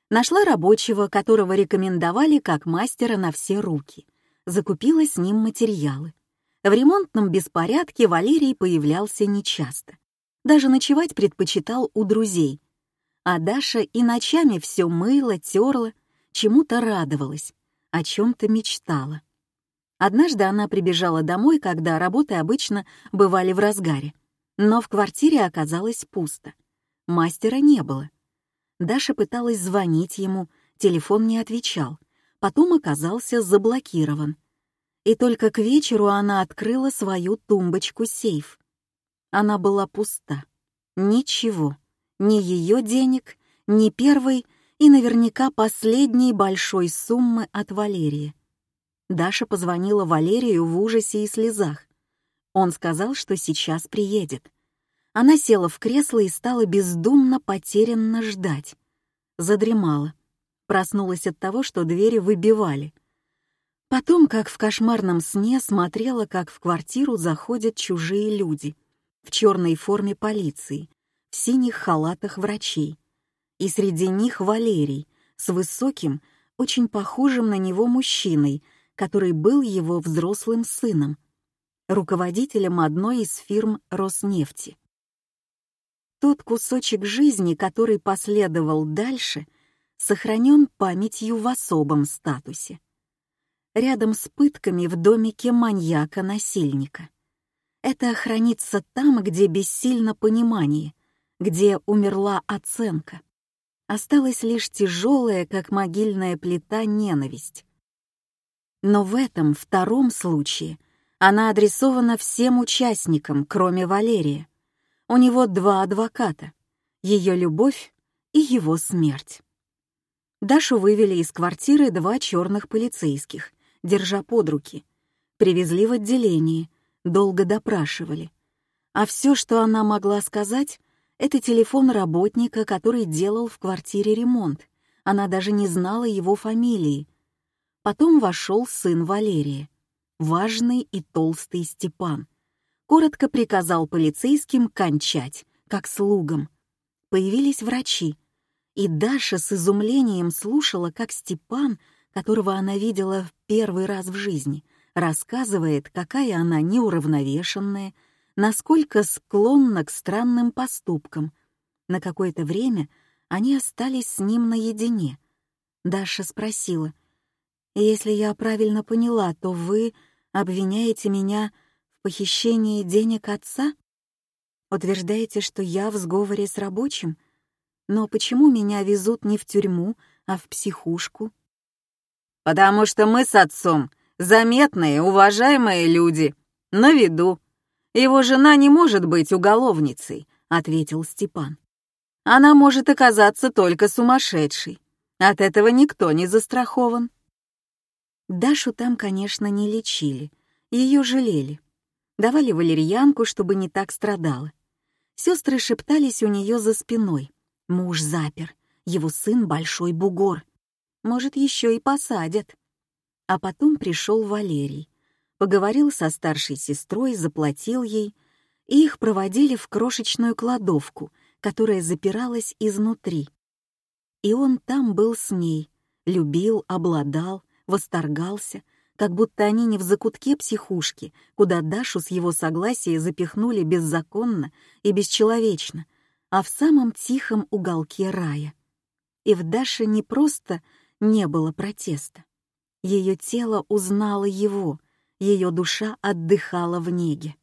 S1: Нашла рабочего, которого рекомендовали как мастера на все руки. Закупила с ним материалы. В ремонтном беспорядке Валерий появлялся нечасто. Даже ночевать предпочитал у друзей. А Даша и ночами все мыла, терла, чему-то радовалась, о чем-то мечтала. Однажды она прибежала домой, когда работы обычно бывали в разгаре. Но в квартире оказалось пусто. Мастера не было. Даша пыталась звонить ему, телефон не отвечал, потом оказался заблокирован. И только к вечеру она открыла свою тумбочку-сейф. Она была пуста. Ничего. Ни ее денег, ни первой и наверняка последней большой суммы от Валерии. Даша позвонила Валерию в ужасе и слезах. Он сказал, что сейчас приедет. Она села в кресло и стала бездумно потерянно ждать. Задремала. Проснулась от того, что двери выбивали. Потом, как в кошмарном сне, смотрела, как в квартиру заходят чужие люди в черной форме полиции, в синих халатах врачей. И среди них Валерий с высоким, очень похожим на него мужчиной, который был его взрослым сыном, руководителем одной из фирм Роснефти. Тот кусочек жизни, который последовал дальше, сохранен памятью в особом статусе. Рядом с пытками в домике маньяка-насильника. Это хранится там, где бессильно понимание, где умерла оценка. Осталась лишь тяжелая, как могильная плита, ненависть. Но в этом втором случае она адресована всем участникам, кроме Валерия. У него два адвоката — ее любовь и его смерть. Дашу вывели из квартиры два черных полицейских, держа под руки. Привезли в отделение, долго допрашивали. А все, что она могла сказать, это телефон работника, который делал в квартире ремонт. Она даже не знала его фамилии. Потом вошел сын Валерия, важный и толстый Степан. Коротко приказал полицейским кончать, как слугам. Появились врачи, и Даша с изумлением слушала, как Степан, которого она видела в первый раз в жизни, рассказывает, какая она неуравновешенная, насколько склонна к странным поступкам. На какое-то время они остались с ним наедине. Даша спросила, «Если я правильно поняла, то вы обвиняете меня в похищении денег отца? Утверждаете, что я в сговоре с рабочим? Но почему меня везут не в тюрьму, а в психушку?»
S2: «Потому что мы с отцом заметные, уважаемые люди, на виду», «Его жена не может быть уголовницей», — ответил Степан. «Она может оказаться только сумасшедшей. От этого никто не застрахован».
S1: Дашу там, конечно, не лечили, ее жалели. Давали валерьянку, чтобы не так страдала. Сестры шептались у нее за спиной. Муж запер, его сын большой бугор. Может, еще и посадят. А потом пришел Валерий поговорил со старшей сестрой, заплатил ей, и их проводили в крошечную кладовку, которая запиралась изнутри. И он там был с ней, любил, обладал, восторгался, как будто они не в закутке психушки, куда Дашу с его согласия запихнули беззаконно и бесчеловечно, а в самом тихом уголке рая. И в Даше не просто не было протеста. Ее тело узнало его, ее душа отдыхала в неге.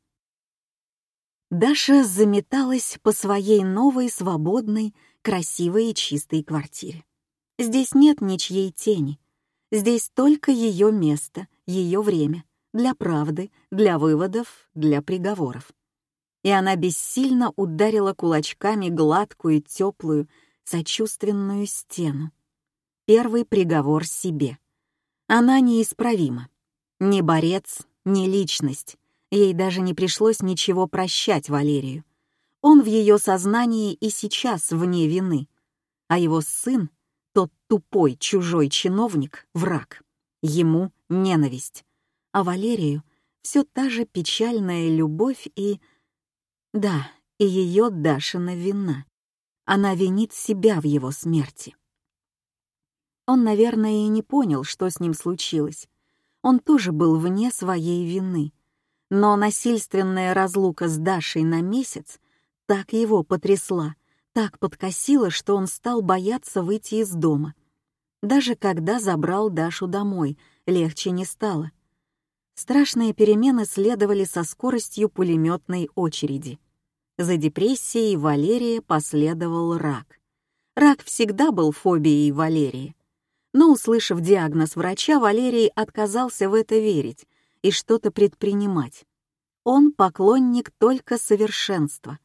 S1: Даша заметалась по своей новой, свободной, красивой и чистой квартире. Здесь нет ничьей тени. Здесь только ее место, ее время для правды, для выводов, для приговоров. И она бессильно ударила кулачками гладкую, теплую, сочувственную стену. Первый приговор себе. Она неисправима. Ни борец, ни личность. Ей даже не пришлось ничего прощать Валерию. Он в ее сознании и сейчас вне вины. А его сын, тот тупой чужой чиновник, враг. Ему ненависть. А Валерию все та же печальная любовь и... Да, и ее Дашина вина. Она винит себя в его смерти. Он, наверное, и не понял, что с ним случилось он тоже был вне своей вины. Но насильственная разлука с Дашей на месяц так его потрясла, так подкосила, что он стал бояться выйти из дома. Даже когда забрал Дашу домой, легче не стало. Страшные перемены следовали со скоростью пулеметной очереди. За депрессией Валерия последовал рак. Рак всегда был фобией Валерии но, услышав диагноз врача, Валерий отказался в это верить и что-то предпринимать. Он поклонник только совершенства.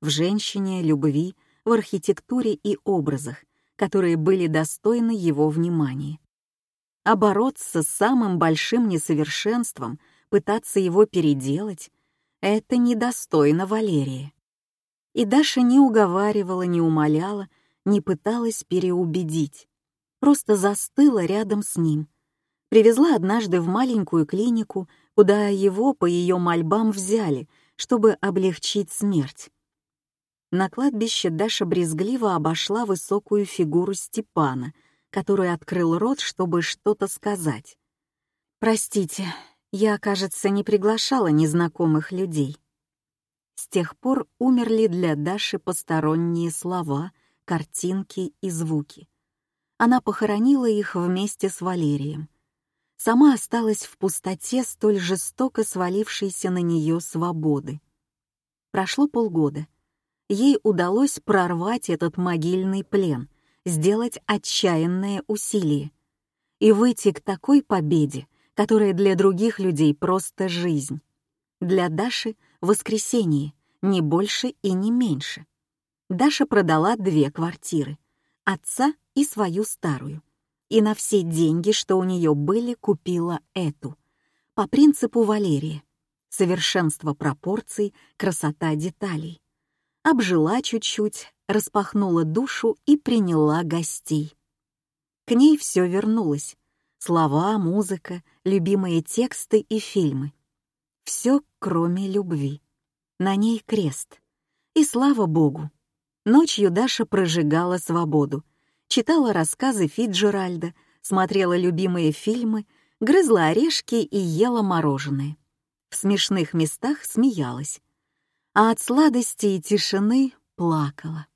S1: В женщине, любви, в архитектуре и образах, которые были достойны его внимания. А бороться с самым большим несовершенством, пытаться его переделать — это недостойно Валерия. И Даша не уговаривала, не умоляла, не пыталась переубедить просто застыла рядом с ним. Привезла однажды в маленькую клинику, куда его по ее мольбам взяли, чтобы облегчить смерть. На кладбище Даша брезгливо обошла высокую фигуру Степана, который открыл рот, чтобы что-то сказать. «Простите, я, кажется, не приглашала незнакомых людей». С тех пор умерли для Даши посторонние слова, картинки и звуки. Она похоронила их вместе с Валерием. Сама осталась в пустоте столь жестоко свалившейся на нее свободы. Прошло полгода. Ей удалось прорвать этот могильный плен, сделать отчаянное усилие и выйти к такой победе, которая для других людей просто жизнь. Для Даши — воскресенье, не больше и не меньше. Даша продала две квартиры — отца и свою старую. И на все деньги, что у нее были, купила эту. По принципу Валерия. Совершенство пропорций, красота деталей. Обжила чуть-чуть, распахнула душу и приняла гостей. К ней все вернулось. Слова, музыка, любимые тексты и фильмы. Все, кроме любви. На ней крест. И слава богу. Ночью Даша прожигала свободу. Читала рассказы Фиджеральда, смотрела любимые фильмы, грызла орешки и ела мороженое. В смешных местах смеялась. А от сладости и тишины плакала.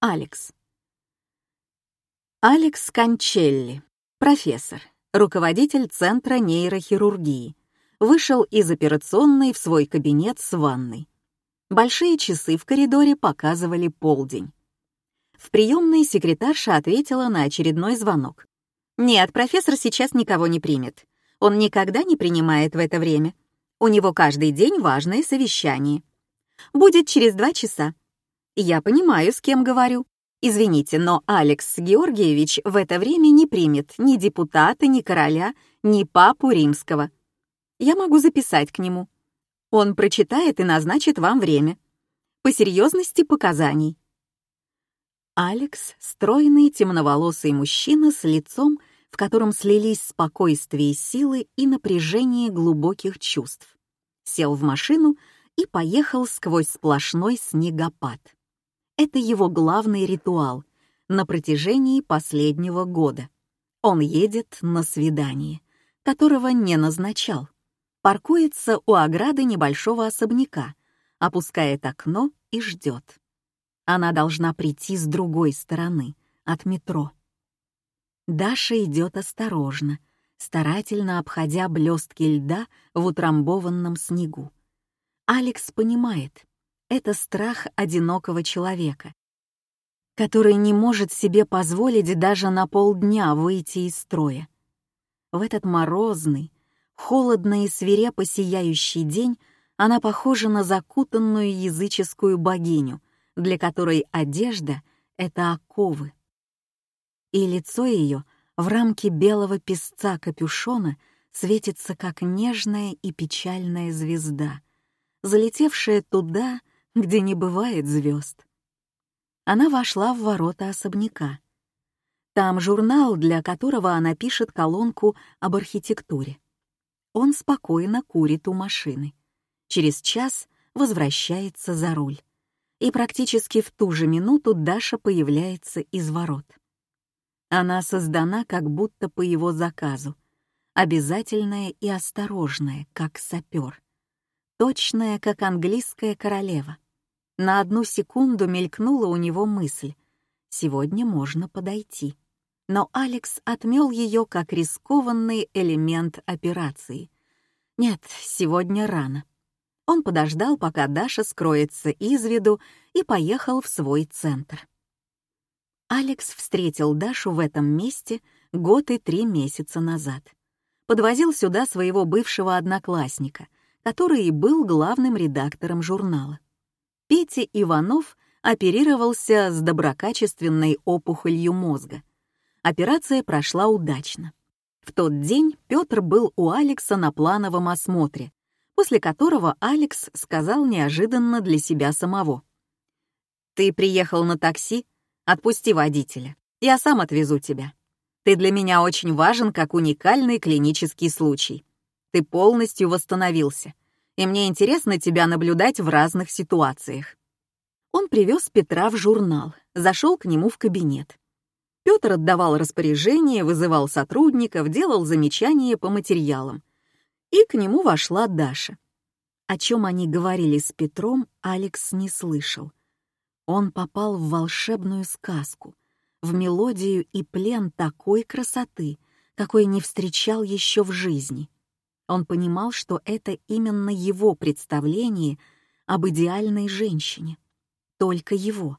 S1: Алекс. Алекс Кончелли, профессор, руководитель Центра нейрохирургии, вышел из операционной в свой кабинет с ванной. Большие часы в коридоре показывали полдень. В приемной секретарша ответила на очередной звонок. «Нет, профессор сейчас никого не примет. Он никогда не принимает в это время. У него каждый день важное совещание. Будет через два часа. Я понимаю, с кем говорю. Извините, но Алекс Георгиевич в это время не примет ни депутата, ни короля, ни папу римского. Я могу записать к нему. Он прочитает и назначит вам время. По серьезности показаний. Алекс — стройный темноволосый мужчина с лицом, в котором слились спокойствие силы и напряжение глубоких чувств. Сел в машину и поехал сквозь сплошной снегопад. Это его главный ритуал на протяжении последнего года. Он едет на свидание, которого не назначал. Паркуется у ограды небольшого особняка, опускает окно и ждет. Она должна прийти с другой стороны, от метро. Даша идет осторожно, старательно обходя блестки льда в утрамбованном снегу. Алекс понимает, это страх одинокого человека, который не может себе позволить даже на полдня выйти из строя. В этот морозный, холодный и свирепо сияющий день она похожа на закутанную языческую богиню, для которой одежда — это оковы. И лицо ее в рамке белого песца капюшона светится, как нежная и печальная звезда, залетевшая туда, где не бывает звезд. Она вошла в ворота особняка. Там журнал, для которого она пишет колонку об архитектуре. Он спокойно курит у машины. Через час возвращается за руль. И практически в ту же минуту Даша появляется из ворот. Она создана как будто по его заказу, обязательная и осторожная, как сапер, точная, как английская королева. На одну секунду мелькнула у него мысль. Сегодня можно подойти. Но Алекс отмел ее как рискованный элемент операции. Нет, сегодня рано. Он подождал, пока Даша скроется из виду, и поехал в свой центр. Алекс встретил Дашу в этом месте год и три месяца назад. Подвозил сюда своего бывшего одноклассника, который и был главным редактором журнала. Петя Иванов оперировался с доброкачественной опухолью мозга. Операция прошла удачно. В тот день Петр был у Алекса на плановом осмотре, после которого Алекс сказал неожиданно для себя самого. «Ты приехал на такси? Отпусти водителя. Я сам отвезу тебя. Ты для меня очень важен как уникальный клинический случай. Ты полностью восстановился и мне интересно тебя наблюдать в разных ситуациях». Он привез Петра в журнал, зашел к нему в кабинет. Петр отдавал распоряжения, вызывал сотрудников, делал замечания по материалам. И к нему вошла Даша. О чем они говорили с Петром, Алекс не слышал. Он попал в волшебную сказку, в мелодию и плен такой красоты, какой не встречал еще в жизни. Он понимал, что это именно его представление об идеальной женщине. Только его.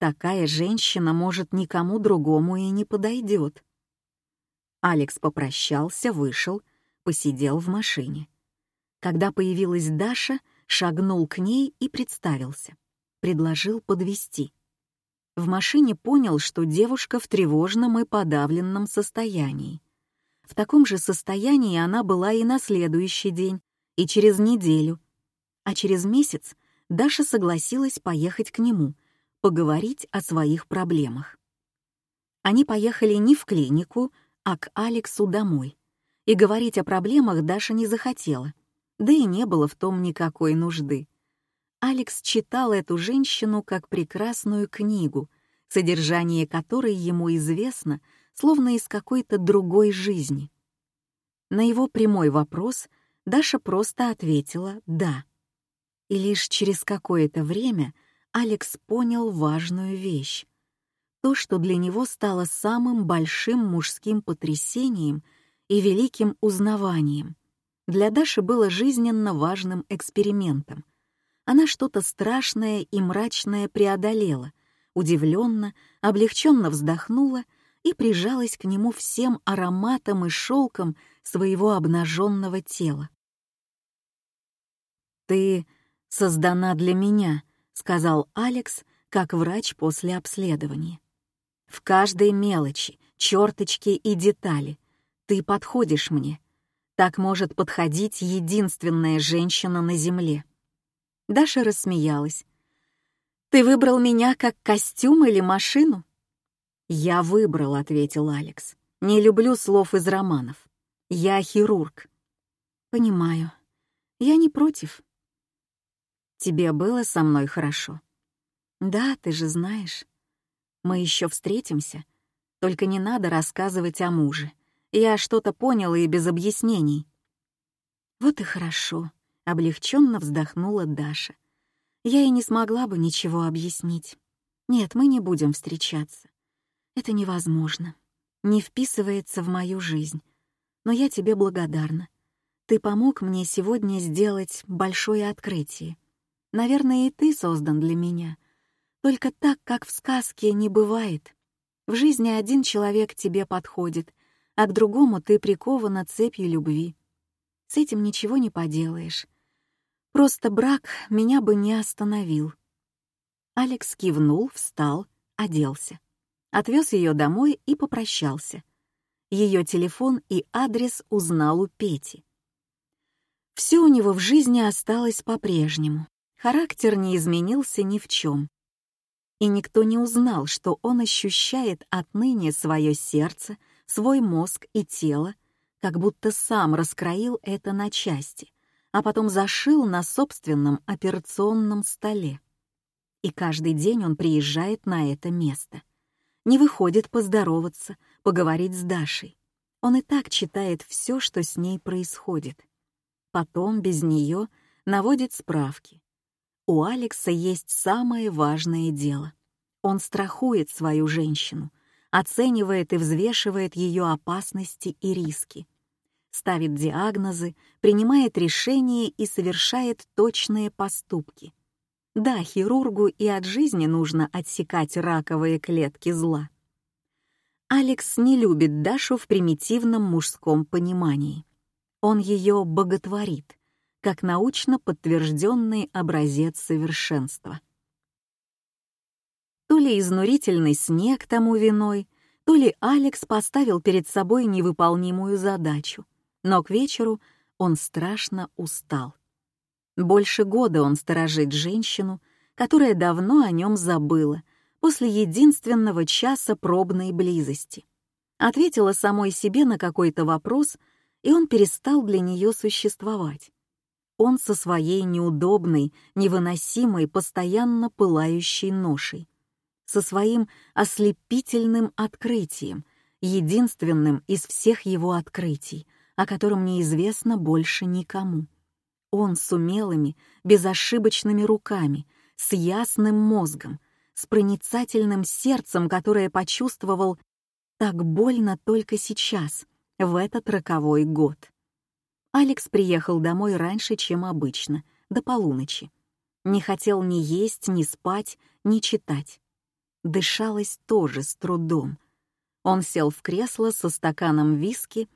S1: Такая женщина, может, никому другому и не подойдет. Алекс попрощался, вышел, посидел в машине. Когда появилась Даша, шагнул к ней и представился. Предложил подвести. В машине понял, что девушка в тревожном и подавленном состоянии. В таком же состоянии она была и на следующий день, и через неделю. А через месяц Даша согласилась поехать к нему, поговорить о своих проблемах. Они поехали не в клинику, а к Алексу домой. И говорить о проблемах Даша не захотела, да и не было в том никакой нужды. Алекс читал эту женщину как прекрасную книгу, содержание которой ему известно, словно из какой-то другой жизни. На его прямой вопрос Даша просто ответила «да». И лишь через какое-то время Алекс понял важную вещь. То, что для него стало самым большим мужским потрясением и великим узнаванием, для Даши было жизненно важным экспериментом. Она что-то страшное и мрачное преодолела, удивленно, облегченно вздохнула и прижалась к нему всем ароматом и шелком своего обнаженного тела. «Ты создана для меня», — сказал Алекс, как врач после обследования. «В каждой мелочи, черточке и детали ты подходишь мне. Так может подходить единственная женщина на Земле». Даша рассмеялась. «Ты выбрал меня как костюм или машину?» «Я выбрал», — ответил Алекс. «Не люблю слов из романов. Я хирург». «Понимаю. Я не против». «Тебе было со мной хорошо?» «Да, ты же знаешь. Мы еще встретимся. Только не надо рассказывать о муже. Я что-то поняла и без объяснений». «Вот и хорошо», — облегченно вздохнула Даша. «Я и не смогла бы ничего объяснить. Нет, мы не будем встречаться. Это невозможно. Не вписывается в мою жизнь. Но я тебе благодарна. Ты помог мне сегодня сделать большое открытие. Наверное, и ты создан для меня. Только так, как в сказке, не бывает. В жизни один человек тебе подходит, а к другому ты прикована цепью любви. С этим ничего не поделаешь. Просто брак меня бы не остановил. Алекс кивнул, встал, оделся отвез ее домой и попрощался. Ее телефон и адрес узнал у Пети. Все у него в жизни осталось по-прежнему. Характер не изменился ни в чем. И никто не узнал, что он ощущает отныне свое сердце, свой мозг и тело, как будто сам раскроил это на части, а потом зашил на собственном операционном столе. И каждый день он приезжает на это место не выходит поздороваться, поговорить с Дашей. Он и так читает все, что с ней происходит. Потом, без нее, наводит справки. У Алекса есть самое важное дело. Он страхует свою женщину, оценивает и взвешивает ее опасности и риски, ставит диагнозы, принимает решения и совершает точные поступки — да, хирургу и от жизни нужно отсекать раковые клетки зла. Алекс не любит Дашу в примитивном мужском понимании. Он ее боготворит, как научно подтвержденный образец совершенства. То ли изнурительный снег тому виной, то ли Алекс поставил перед собой невыполнимую задачу, но к вечеру он страшно устал. Больше года он сторожит женщину, которая давно о нем забыла, после единственного часа пробной близости. Ответила самой себе на какой-то вопрос, и он перестал для нее существовать. Он со своей неудобной, невыносимой, постоянно пылающей ношей. со своим ослепительным открытием, единственным из всех его открытий, о котором неизвестно больше никому. Он с умелыми, безошибочными руками, с ясным мозгом, с проницательным сердцем, которое почувствовал так больно только сейчас, в этот роковой год. Алекс приехал домой раньше, чем обычно, до полуночи. Не хотел ни есть, ни спать, ни читать. Дышалось тоже с трудом. Он сел в кресло со стаканом виски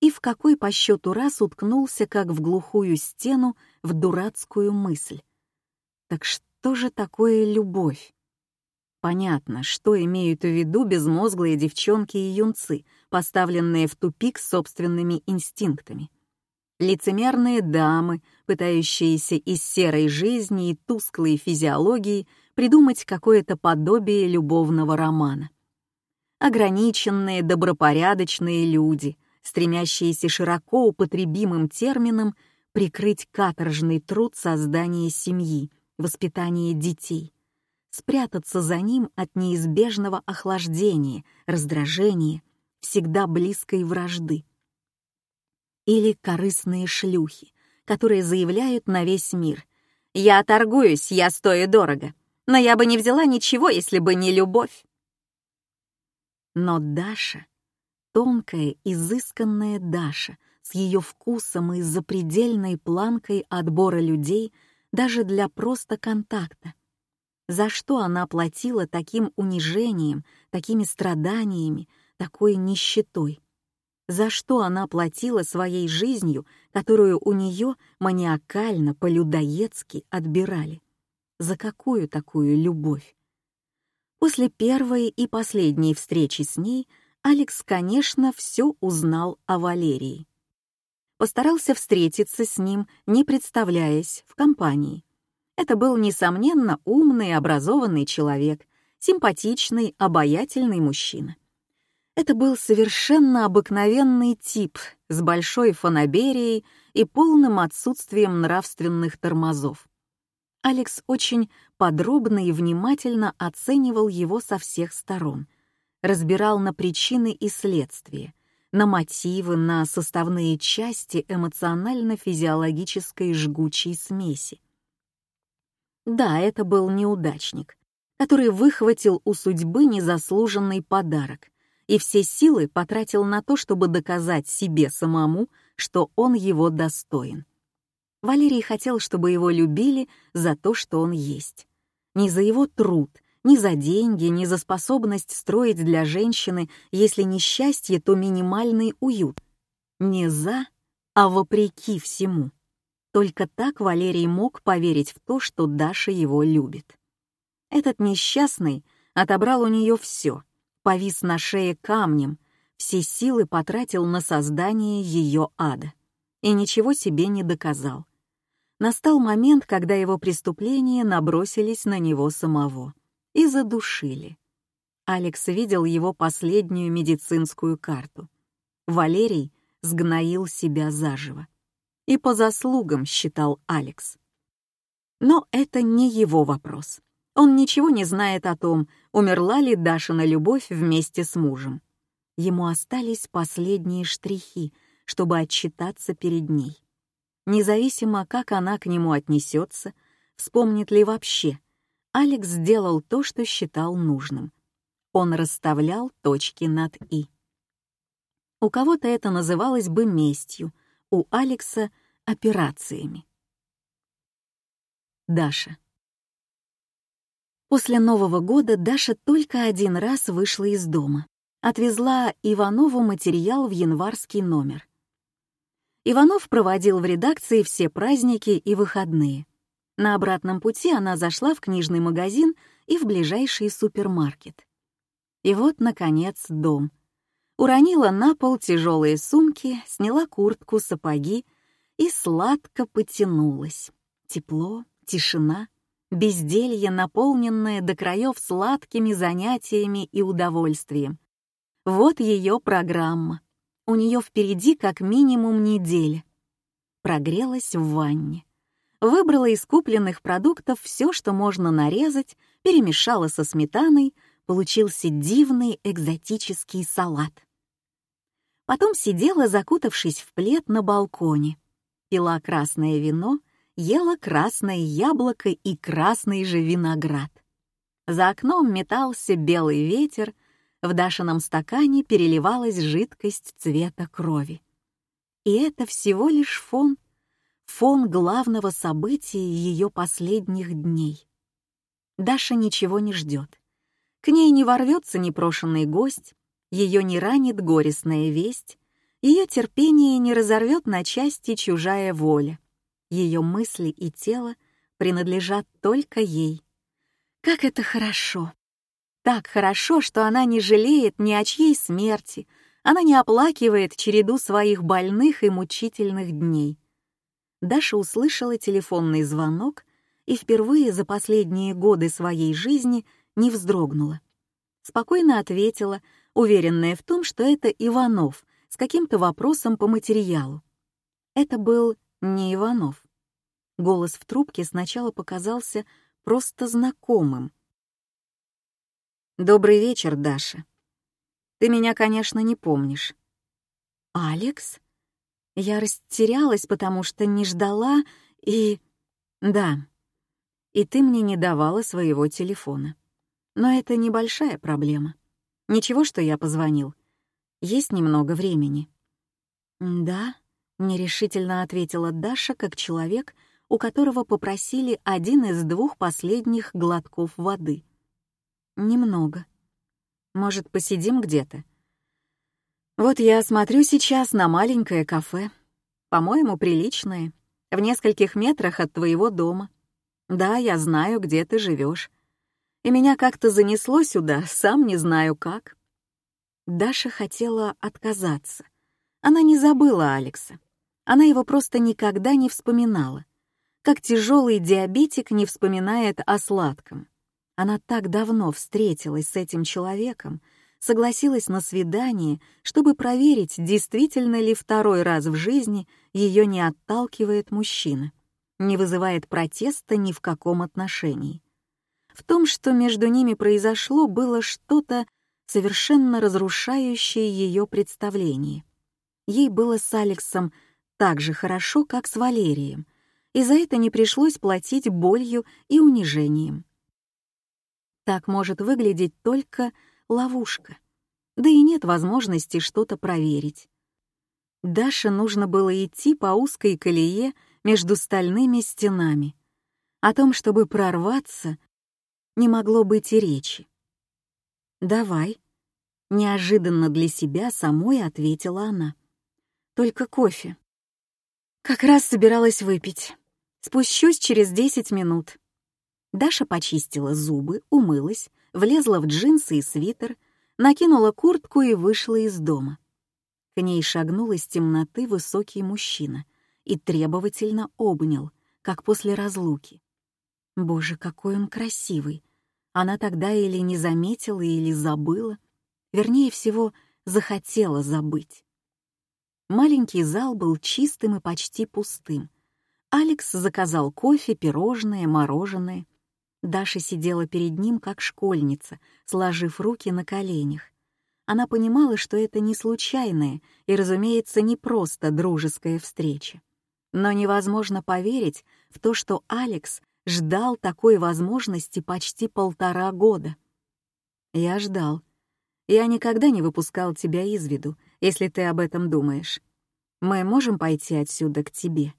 S1: и в какой по счету раз уткнулся, как в глухую стену, в дурацкую мысль. Так что же такое любовь? Понятно, что имеют в виду безмозглые девчонки и юнцы, поставленные в тупик собственными инстинктами. Лицемерные дамы, пытающиеся из серой жизни и тусклой физиологии придумать какое-то подобие любовного романа. Ограниченные, добропорядочные люди, стремящиеся широко употребимым термином прикрыть каторжный труд создания семьи, воспитания детей, спрятаться за ним от неизбежного охлаждения, раздражения, всегда близкой вражды или корыстные шлюхи, которые заявляют на весь мир «Я торгуюсь, я стою дорого, но я бы не взяла ничего, если бы не любовь». Но Даша, тонкая, изысканная Даша, с ее вкусом и запредельной планкой отбора людей даже для просто контакта. За что она платила таким унижением, такими страданиями, такой нищетой? За что она платила своей жизнью, которую у нее маниакально, по-людоедски отбирали. За какую такую любовь? После первой и последней встречи с ней Алекс, конечно, все узнал о Валерии. Постарался встретиться с ним, не представляясь, в компании. Это был, несомненно, умный, образованный человек, симпатичный, обаятельный мужчина. Это был совершенно обыкновенный тип с большой фанаберией и полным отсутствием нравственных тормозов. Алекс очень подробно и внимательно оценивал его со всех сторон, разбирал на причины и следствия, на мотивы, на составные части эмоционально-физиологической жгучей смеси. Да, это был неудачник, который выхватил у судьбы незаслуженный подарок — и все силы потратил на то, чтобы доказать себе самому, что он его достоин. Валерий хотел, чтобы его любили за то, что он есть. Не за его труд, не за деньги, не за способность строить для женщины, если не счастье, то минимальный уют. Не за, а вопреки всему. Только так Валерий мог поверить в то, что Даша его любит. Этот несчастный отобрал у нее все — повис на шее камнем, все силы потратил на создание ее ада. И ничего себе не доказал. Настал момент, когда его преступления набросились на него самого и задушили. Алекс видел его последнюю медицинскую карту. Валерий сгноил себя заживо. И по заслугам считал Алекс. Но это не его вопрос. Он ничего не знает о том, умерла ли Дашина любовь вместе с мужем. Ему остались последние штрихи, чтобы отчитаться перед ней. Независимо, как она к нему отнесется, вспомнит ли вообще, Алекс сделал то, что считал нужным. Он расставлял точки над «и». У кого-то это называлось бы местью, у Алекса — операциями. Даша. После Нового года Даша только один раз вышла из дома. Отвезла Иванову материал в январский номер. Иванов проводил в редакции все праздники и выходные. На обратном пути она зашла в книжный магазин и в ближайший супермаркет. И вот, наконец, дом. Уронила на пол тяжелые сумки, сняла куртку, сапоги и сладко потянулась. Тепло, тишина — безделье, наполненное до краев сладкими занятиями и удовольствием. Вот ее программа. У нее впереди как минимум неделя. Прогрелась в ванне. выбрала из купленных продуктов все, что можно нарезать, перемешала со сметаной, получился дивный экзотический салат. Потом сидела, закутавшись в плед на балконе, пила красное вино, ела красное яблоко и красный же виноград. За окном метался белый ветер, в Дашином стакане переливалась жидкость цвета крови. И это всего лишь фон, фон главного события ее последних дней. Даша ничего не ждет. К ней не ворвется непрошенный гость, ее не ранит горестная весть, ее терпение не разорвет на части чужая воля. Ее мысли и тело принадлежат только ей. Как это хорошо! Так хорошо, что она не жалеет ни о чьей смерти, она не оплакивает череду своих больных и мучительных дней. Даша услышала телефонный звонок и впервые за последние годы своей жизни не вздрогнула. Спокойно ответила, уверенная в том, что это Иванов с каким-то вопросом по материалу. Это был не Иванов. Голос в трубке сначала показался просто знакомым. «Добрый вечер, Даша. Ты меня, конечно, не помнишь». «Алекс?» Я растерялась, потому что не ждала и... Да. И ты мне не давала своего телефона. Но это небольшая проблема. Ничего, что я позвонил. Есть немного времени. Да, нерешительно ответила Даша, как человек, у которого попросили один из двух последних глотков воды. Немного. Может, посидим где-то? Вот я смотрю сейчас на маленькое кафе. По-моему, приличное. В нескольких метрах от твоего дома. Да, я знаю, где ты живешь. И меня как-то занесло сюда, сам не знаю как. Даша хотела отказаться. Она не забыла Алекса. Она его просто никогда не вспоминала. Как тяжелый диабетик не вспоминает о сладком. Она так давно встретилась с этим человеком, согласилась на свидание, чтобы проверить, действительно ли второй раз в жизни ее не отталкивает мужчина, не вызывает протеста ни в каком отношении. В том, что между ними произошло, было что-то совершенно разрушающее ее представление. Ей было с Алексом так же хорошо, как с Валерием, и за это не пришлось платить болью и унижением. Так может выглядеть только ловушка. Да и нет возможности что-то проверить. Даше нужно было идти по узкой колее между стальными стенами. О том, чтобы прорваться, не могло быть и речи. «Давай», — неожиданно для себя самой ответила она. «Только кофе. Как раз собиралась выпить. Спущусь через десять минут». Даша почистила зубы, умылась, влезла в джинсы и свитер, накинула куртку и вышла из дома. К ней шагнул из темноты высокий мужчина и требовательно обнял, как после разлуки. Боже, какой он красивый! Она тогда или не заметила, или забыла, вернее всего, захотела забыть. Маленький зал был чистым и почти пустым. Алекс заказал кофе, пирожное, мороженое — Даша сидела перед ним как школьница, сложив руки на коленях. Она понимала, что это не случайная и, разумеется, не просто дружеская встреча. Но невозможно поверить в то, что Алекс ждал такой возможности почти полтора года. Я ждал. Я никогда не выпускал тебя из виду, если ты об этом думаешь. Мы можем пойти отсюда к тебе.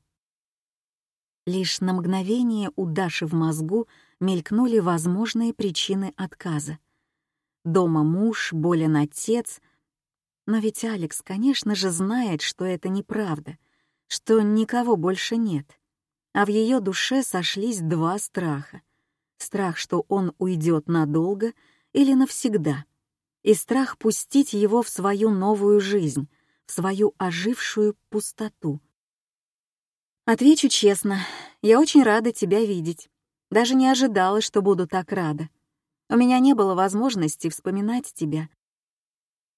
S1: Лишь на мгновение у Даши в мозгу мелькнули возможные причины отказа. Дома муж, болен отец. Но ведь Алекс, конечно же, знает, что это неправда, что никого больше нет. А в ее душе сошлись два страха. Страх, что он уйдет надолго или навсегда, и страх пустить его в свою новую жизнь, в свою ожившую пустоту. Отвечу честно, я очень рада тебя видеть. Даже не ожидала, что буду так рада. У меня не было возможности вспоминать тебя.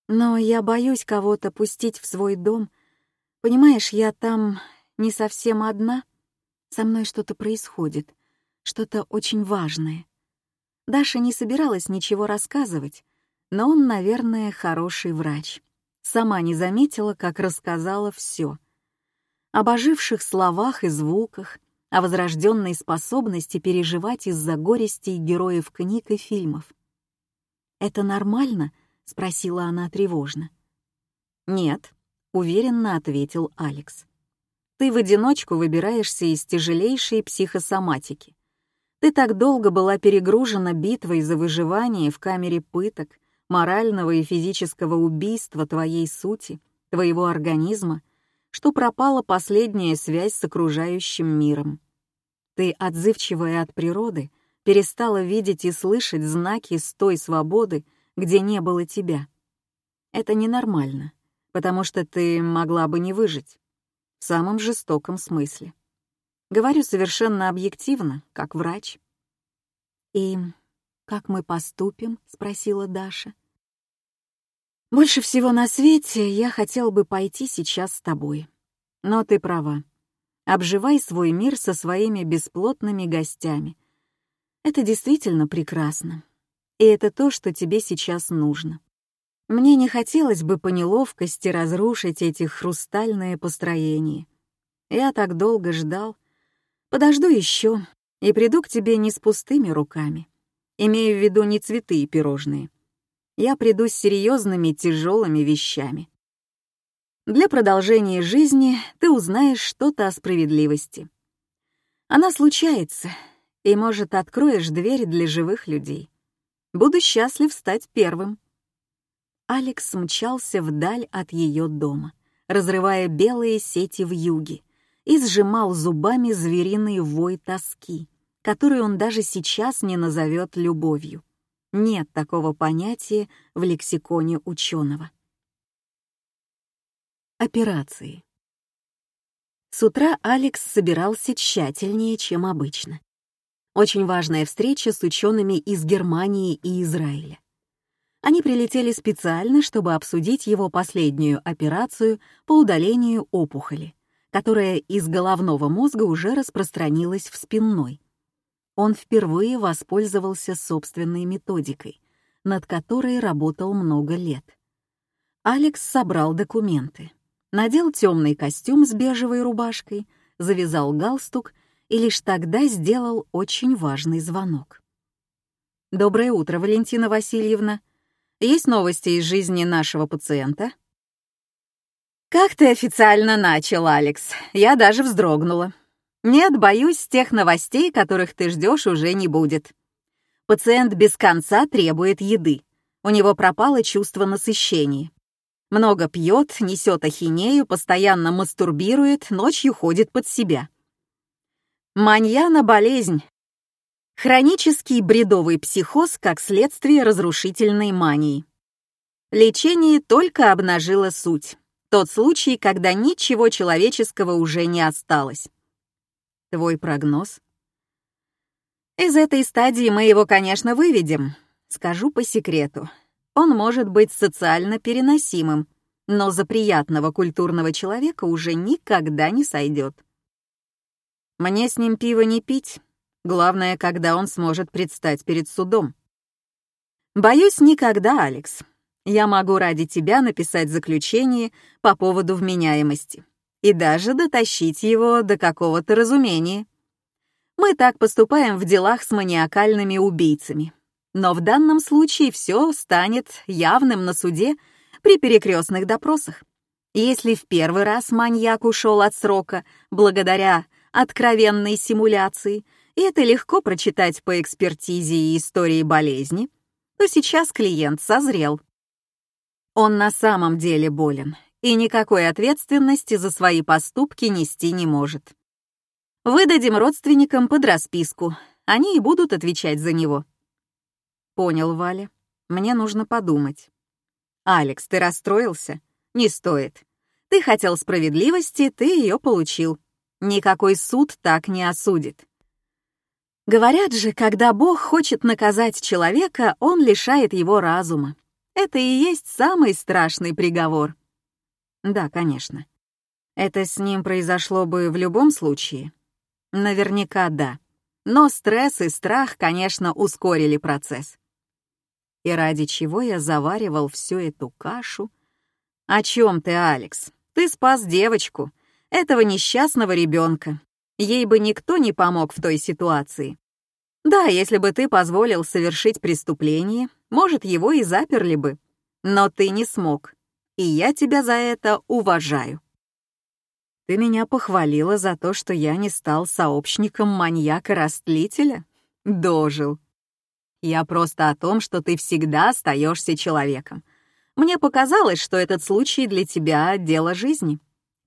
S1: Но я боюсь кого-то пустить в свой дом. Понимаешь, я там не совсем одна. Со мной что-то происходит, что-то очень важное. Даша не собиралась ничего рассказывать, но он, наверное, хороший врач. Сама не заметила, как рассказала все. Об оживших словах и звуках, о возрожденной способности переживать из-за горестей героев книг и фильмов. «Это нормально?» — спросила она тревожно.
S2: «Нет», — уверенно ответил Алекс. «Ты в одиночку выбираешься из тяжелейшей психосоматики. Ты так долго была перегружена битвой за выживание в камере пыток, морального и физического убийства твоей сути, твоего организма, что пропала последняя связь с окружающим миром. Ты, отзывчивая от природы, перестала видеть и слышать знаки с той свободы, где не было тебя. Это ненормально, потому что ты могла бы не выжить. В самом жестоком смысле. Говорю совершенно объективно, как врач.
S1: «И как мы поступим?» — спросила Даша.
S2: Больше всего на свете я хотел бы пойти сейчас с тобой. Но ты права. Обживай свой мир со своими бесплотными гостями. Это действительно прекрасно. И это то, что тебе сейчас нужно. Мне не хотелось бы по неловкости разрушить эти хрустальные построения. Я так долго ждал. Подожду еще и приду к тебе не с пустыми руками. Имею в виду не цветы и пирожные я приду с серьезными тяжелыми вещами. Для продолжения жизни ты узнаешь что-то о справедливости. Она случается, и, может, откроешь дверь для живых людей. Буду счастлив стать первым.
S1: Алекс мчался вдаль от ее дома, разрывая белые сети в юге, и сжимал зубами звериный вой тоски, который он даже сейчас не назовет любовью. Нет такого понятия в лексиконе ученого. Операции. С утра Алекс собирался тщательнее, чем обычно. Очень важная встреча с учеными из Германии и Израиля. Они прилетели специально, чтобы обсудить его последнюю операцию по удалению опухоли, которая из головного мозга уже распространилась в спинной он впервые воспользовался собственной методикой, над которой работал много лет. Алекс собрал документы, надел темный костюм с бежевой рубашкой, завязал галстук и лишь тогда сделал очень важный звонок. «Доброе утро, Валентина Васильевна. Есть новости из жизни нашего пациента?» «Как ты официально начал, Алекс? Я даже вздрогнула. Нет, боюсь, тех новостей, которых ты ждешь, уже не будет. Пациент без конца требует еды. У него пропало чувство насыщения. Много пьет, несет ахинею, постоянно мастурбирует, ночью ходит под себя. Маньяна — болезнь. Хронический бредовый психоз как следствие разрушительной мании. Лечение только обнажило суть. Тот случай, когда ничего человеческого уже не осталось. Твой прогноз? Из этой стадии мы его, конечно, выведем. Скажу по секрету. Он может быть социально переносимым, но за приятного культурного человека уже никогда не сойдет. Мне с ним пиво не пить. Главное, когда он сможет предстать перед судом. Боюсь, никогда, Алекс. Я могу ради тебя написать заключение по поводу вменяемости и даже дотащить его до какого-то разумения. Мы так поступаем в делах с маниакальными убийцами. Но в данном случае все станет явным на суде при перекрестных допросах. Если в первый раз маньяк ушел от срока благодаря откровенной симуляции, и это легко прочитать по экспертизе и истории болезни, то сейчас клиент созрел. Он на самом деле болен и никакой ответственности за свои поступки нести не может. Выдадим родственникам под расписку, они и будут отвечать за него. Понял, Валя. Мне нужно подумать. Алекс, ты расстроился? Не стоит. Ты хотел справедливости, ты ее получил. Никакой суд так не осудит. Говорят же, когда Бог хочет наказать человека, он лишает его разума. Это и есть самый страшный приговор. Да, конечно. Это с ним произошло бы в любом случае.
S2: Наверняка да. Но стресс и страх, конечно, ускорили процесс. И ради чего я заваривал всю эту кашу? О чем ты, Алекс? Ты спас девочку, этого несчастного ребенка. Ей бы никто не помог в той ситуации. Да, если бы ты позволил совершить преступление, может, его и заперли бы. Но ты не смог, и я тебя за это уважаю. Ты меня похвалила за то, что я не стал сообщником маньяка-растлителя? Дожил. Я просто о том, что ты всегда остаешься человеком. Мне показалось, что этот случай для тебя — дело жизни.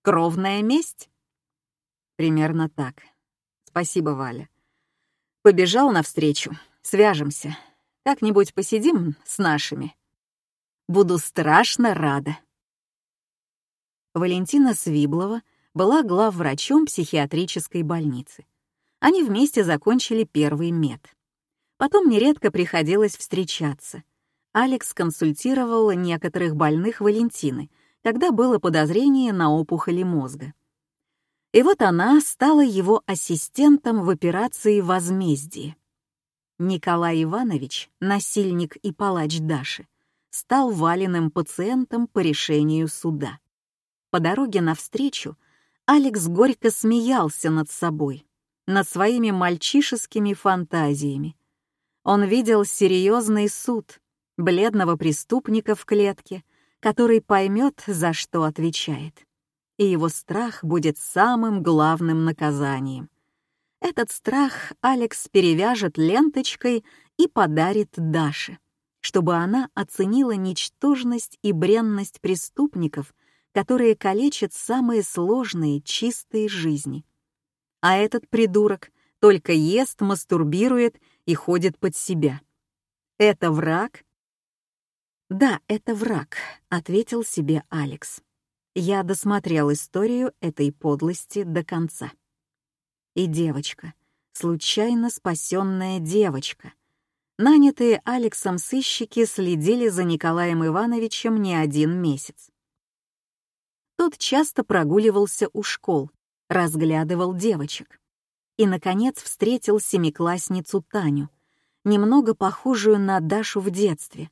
S2: Кровная месть. Примерно так. Спасибо, Валя. Побежал навстречу. Свяжемся. Как-нибудь посидим с нашими. Буду страшно рада. Валентина Свиблова была главврачом психиатрической больницы. Они вместе закончили первый мед. Потом нередко приходилось встречаться. Алекс консультировал некоторых больных Валентины, когда было подозрение на опухоли мозга. И вот она стала его ассистентом в операции «Возмездие». Николай Иванович, насильник и палач Даши, стал валенным пациентом по решению суда. По дороге навстречу Алекс горько смеялся над собой, над своими мальчишескими фантазиями. Он видел серьезный суд, бледного преступника в клетке, который поймет, за что отвечает и его страх будет самым главным наказанием. Этот страх Алекс перевяжет ленточкой и подарит Даше, чтобы она оценила ничтожность и бренность преступников, которые калечат самые сложные, чистые жизни. А этот придурок только ест, мастурбирует и ходит под себя. Это враг? Да, это враг, ответил себе Алекс я досмотрел историю этой подлости до конца. И девочка, случайно спасенная девочка. Нанятые Алексом сыщики следили за Николаем Ивановичем не один месяц. Тот часто прогуливался у школ, разглядывал девочек. И, наконец, встретил семиклассницу Таню, немного похожую на Дашу в детстве.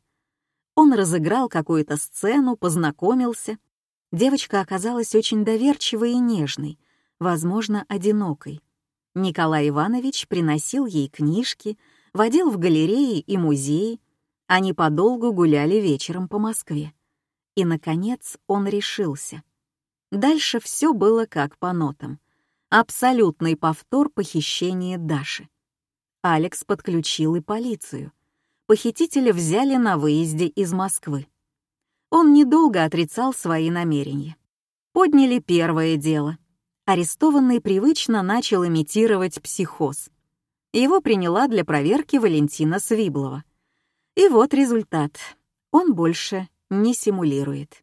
S2: Он разыграл какую-то сцену, познакомился, Девочка оказалась очень доверчивой и нежной, возможно, одинокой. Николай Иванович приносил ей книжки, водил в галереи и музеи. Они подолгу гуляли вечером по Москве. И, наконец, он решился. Дальше все было как по нотам. Абсолютный повтор похищения Даши. Алекс подключил и полицию. Похитителя взяли на выезде из Москвы. Он недолго отрицал свои намерения. Подняли первое дело. Арестованный привычно начал имитировать психоз. Его приняла для проверки Валентина Свиблова. И вот результат. Он больше не симулирует.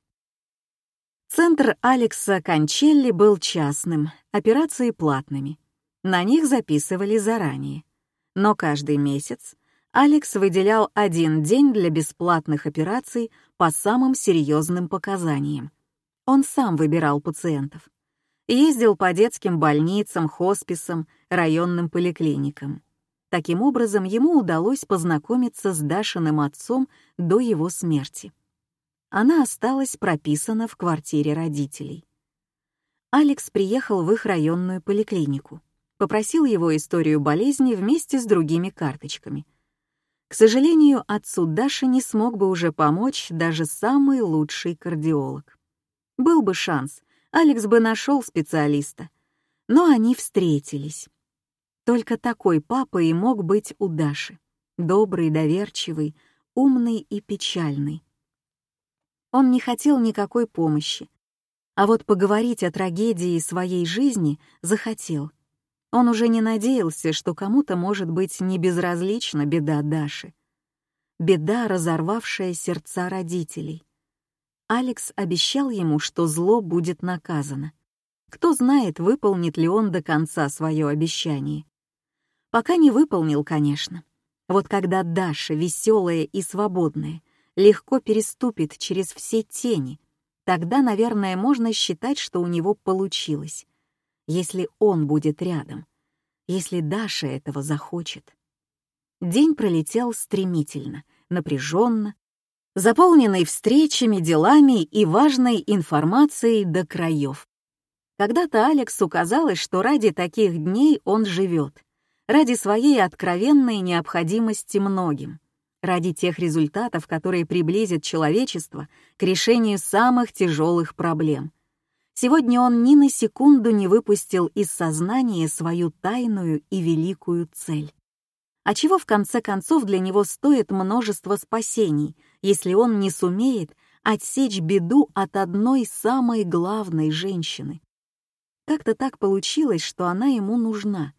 S2: Центр Алекса Кончелли был частным, операции платными. На них записывали заранее. Но каждый месяц Алекс выделял один день для бесплатных операций по самым серьезным показаниям. Он сам выбирал пациентов. Ездил по детским больницам, хосписам, районным поликлиникам. Таким образом, ему удалось познакомиться с Дашиным отцом до его смерти. Она осталась прописана в квартире родителей. Алекс приехал в их районную поликлинику, попросил его историю болезни вместе с другими карточками — к сожалению, отцу Даши не смог бы уже помочь даже самый лучший кардиолог. Был бы шанс, Алекс бы нашел специалиста. Но они встретились. Только такой папа и мог быть у Даши. Добрый, доверчивый, умный и печальный. Он не хотел никакой помощи. А вот поговорить о трагедии своей жизни захотел — он уже не надеялся, что кому-то может быть не безразлична беда Даши. Беда, разорвавшая сердца родителей. Алекс обещал ему, что зло будет наказано. Кто знает, выполнит ли он до конца свое обещание. Пока не выполнил, конечно. Вот когда Даша, веселая и свободная, легко переступит через все тени, тогда, наверное, можно считать, что у него получилось если он будет рядом.
S1: если Даша этого захочет. День пролетел стремительно, напряженно, заполненный встречами, делами и важной информацией до краев. Когда-то Алексу казалось, что ради таких дней он живет, ради своей откровенной необходимости многим, ради тех результатов, которые приблизят человечество к решению самых тяжелых проблем. Сегодня он ни на секунду не выпустил из сознания свою тайную и великую цель а чего в конце концов для него стоит множество спасений, если он не сумеет отсечь беду от одной самой главной женщины. Как-то так получилось, что она ему нужна.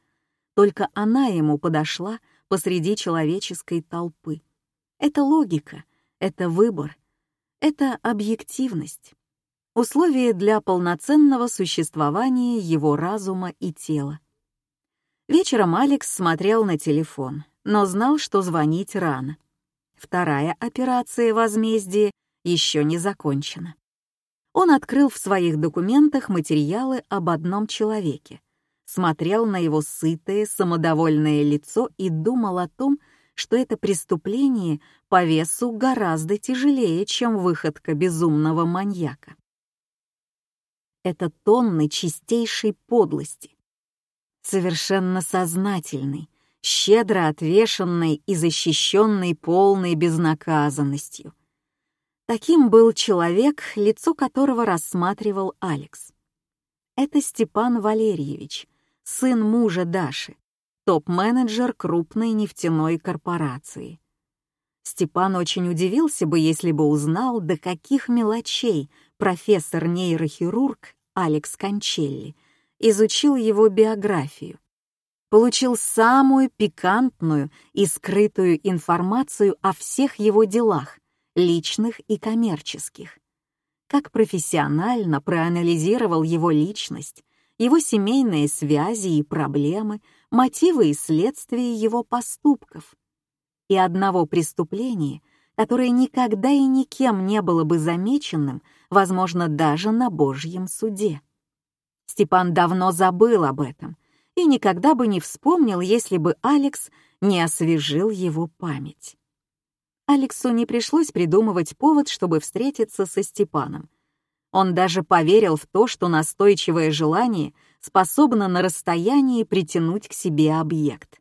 S1: Только она ему подошла посреди человеческой толпы. Это логика, это выбор, это объективность. Условия для полноценного существования его разума и тела. Вечером Алекс смотрел на телефон, но знал, что звонить рано. Вторая операция возмездия еще не закончена. Он открыл в своих документах материалы об одном человеке, смотрел на его сытое, самодовольное лицо и думал о том, что это преступление по весу гораздо тяжелее, чем выходка безумного маньяка. Это тонны чистейшей подлости, совершенно сознательный, щедро отвешенной и защищенной полной безнаказанностью. Таким был человек, лицо которого рассматривал Алекс. Это Степан Валерьевич, сын мужа Даши, топ-менеджер крупной нефтяной корпорации. Степан очень удивился бы, если бы узнал, до каких мелочей профессор-нейрохирург Алекс Кончелли — изучил его биографию, получил самую пикантную и скрытую информацию о всех его делах, личных и коммерческих. Как профессионально проанализировал его личность, его семейные связи и проблемы, мотивы и следствия его поступков. И одного преступления, которое никогда и никем не было бы замеченным, возможно, даже на Божьем суде. Степан давно забыл об этом и никогда бы не вспомнил, если бы Алекс не освежил его память. Алексу не пришлось придумывать повод, чтобы встретиться со Степаном. Он даже поверил в то, что настойчивое желание способно на расстоянии притянуть к себе объект.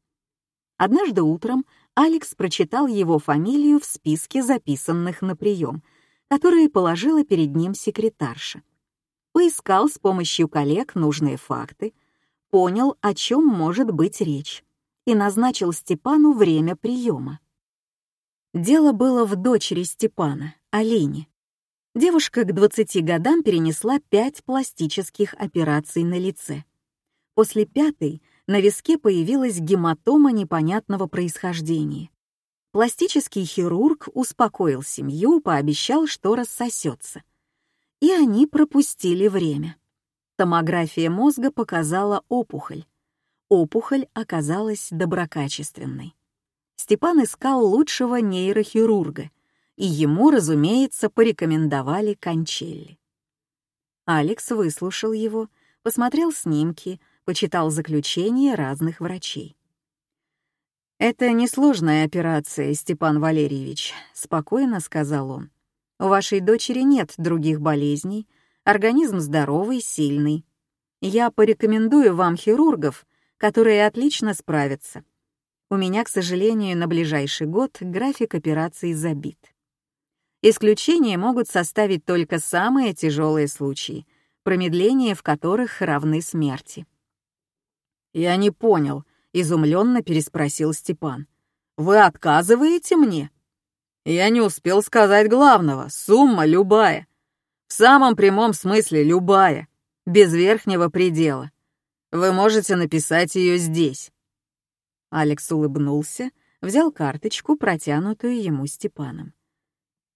S1: Однажды утром Алекс прочитал его фамилию в списке записанных на прием, которые положила перед ним секретарша поискал с помощью коллег нужные факты, понял, о чем может быть речь, и назначил Степану время приема. Дело было в дочери Степана, Алине. Девушка к 20 годам перенесла пять пластических операций на лице. После пятой на виске появилась гематома непонятного происхождения. Пластический хирург успокоил семью, пообещал, что рассосется и они пропустили время. Томография мозга показала опухоль. Опухоль оказалась доброкачественной. Степан искал лучшего нейрохирурга, и ему, разумеется, порекомендовали Кончелли. Алекс выслушал его, посмотрел снимки, почитал заключения разных врачей. «Это несложная операция, Степан Валерьевич», — спокойно сказал он. У вашей дочери нет других болезней, организм здоровый, сильный. Я порекомендую вам хирургов, которые отлично справятся. У меня, к сожалению, на ближайший год график операций забит. Исключения могут составить только самые тяжелые случаи, промедления в которых равны смерти. «Я не понял», — изумленно переспросил Степан. «Вы отказываете мне?» Я не успел сказать главного. Сумма любая. В самом прямом смысле любая. Без верхнего предела. Вы можете написать ее здесь. Алекс улыбнулся, взял карточку, протянутую ему Степаном.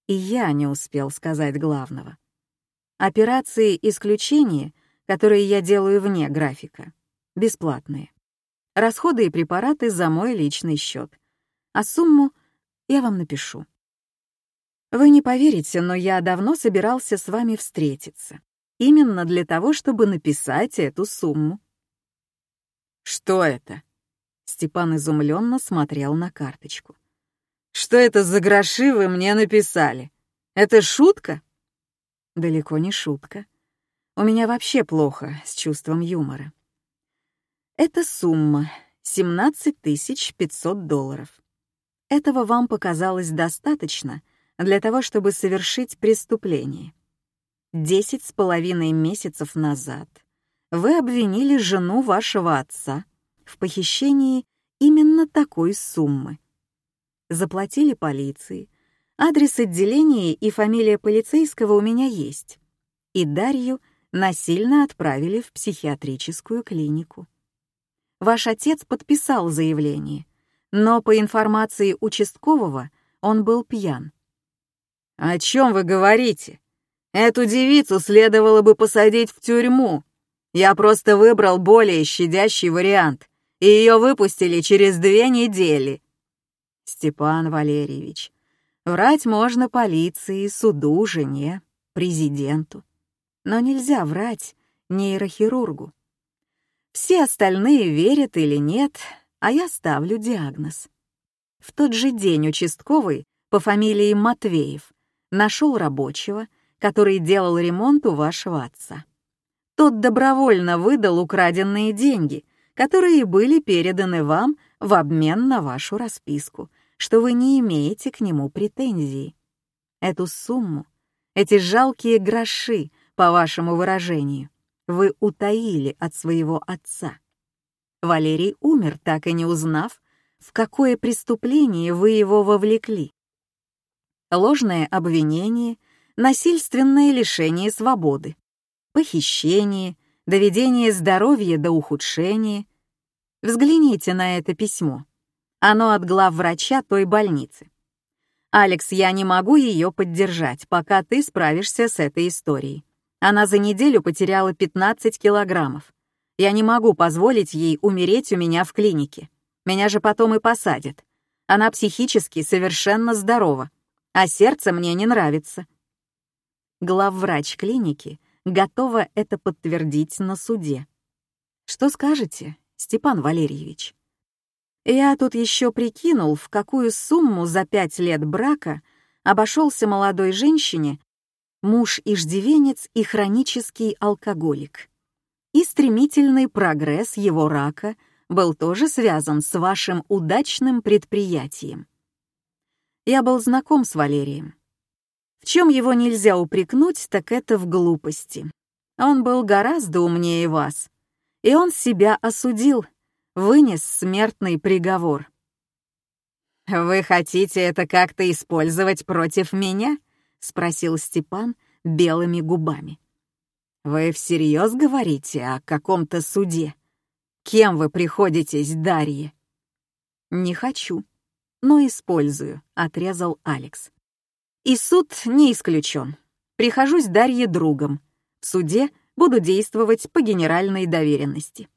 S1: И я не успел сказать главного. Операции исключения, которые я делаю вне графика, бесплатные. Расходы и препараты за мой личный счет. А сумму я вам напишу. Вы не поверите, но я давно собирался с вами встретиться. Именно для того, чтобы написать эту сумму.
S2: Что это? Степан изумленно смотрел на карточку. Что это за гроши вы мне написали? Это шутка? Далеко не шутка. У меня вообще плохо с чувством юмора. Это сумма 17 500 долларов. Этого вам показалось достаточно для того, чтобы совершить преступление. Десять с половиной месяцев назад вы обвинили жену вашего отца в похищении именно такой суммы. Заплатили полиции. Адрес отделения и фамилия полицейского у меня есть. И Дарью насильно отправили в психиатрическую клинику. Ваш отец подписал заявление, но по информации участкового он был пьян. «О чем вы говорите? Эту девицу следовало бы посадить в тюрьму. Я просто выбрал более щадящий вариант, и ее выпустили через две недели». Степан Валерьевич, врать можно полиции, суду, жене, президенту. Но нельзя врать нейрохирургу. Все остальные верят или нет, а я ставлю диагноз. В тот же день участковый по фамилии Матвеев нашел рабочего, который делал ремонт у вашего отца. Тот добровольно выдал украденные деньги, которые были переданы вам в обмен на вашу расписку, что вы не имеете к нему претензий. Эту сумму, эти жалкие гроши, по вашему выражению, вы утаили от своего отца. Валерий умер, так и не узнав, в какое преступление вы его вовлекли. Ложное обвинение, насильственное лишение свободы, похищение, доведение здоровья до ухудшения. Взгляните на это письмо. Оно от главврача той больницы. «Алекс, я не могу ее поддержать, пока ты справишься с этой историей. Она за неделю потеряла 15 килограммов. Я не могу позволить ей умереть у меня в клинике. Меня же потом и посадят. Она психически совершенно здорова, а сердце мне не нравится. Главврач клиники готова это подтвердить на суде. Что скажете, Степан Валерьевич? Я тут еще прикинул, в какую сумму за пять лет брака обошелся молодой женщине муж иждивенец и хронический алкоголик. И стремительный прогресс его рака был тоже связан с вашим удачным предприятием. Я был знаком с Валерием. В чем его нельзя упрекнуть, так это в глупости. Он был гораздо умнее вас, и он себя осудил, вынес смертный приговор. «Вы хотите это как-то использовать против меня?» — спросил Степан белыми губами. «Вы всерьез говорите о каком-то суде? Кем вы приходитесь, Дарье?» «Не хочу, но использую», — отрезал Алекс. «И суд не исключен. Прихожусь Дарье другом. В суде буду действовать по генеральной доверенности».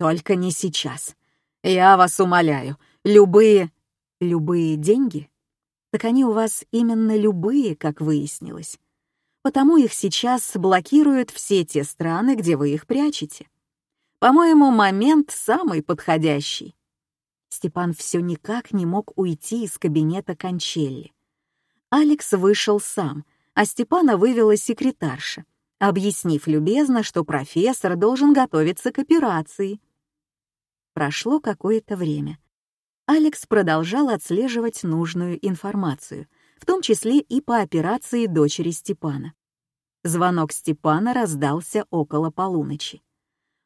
S2: «Только не сейчас. Я вас умоляю, любые...» «Любые деньги?» так они у вас именно любые, как выяснилось. Потому их сейчас блокируют все те страны, где вы их прячете. По-моему, момент самый подходящий. Степан все никак не мог уйти из кабинета Кончелли. Алекс вышел сам, а Степана вывела секретарша, объяснив любезно, что профессор должен готовиться к операции. Прошло какое-то время. Алекс продолжал отслеживать нужную информацию, в том числе и по операции дочери Степана. Звонок Степана раздался около полуночи.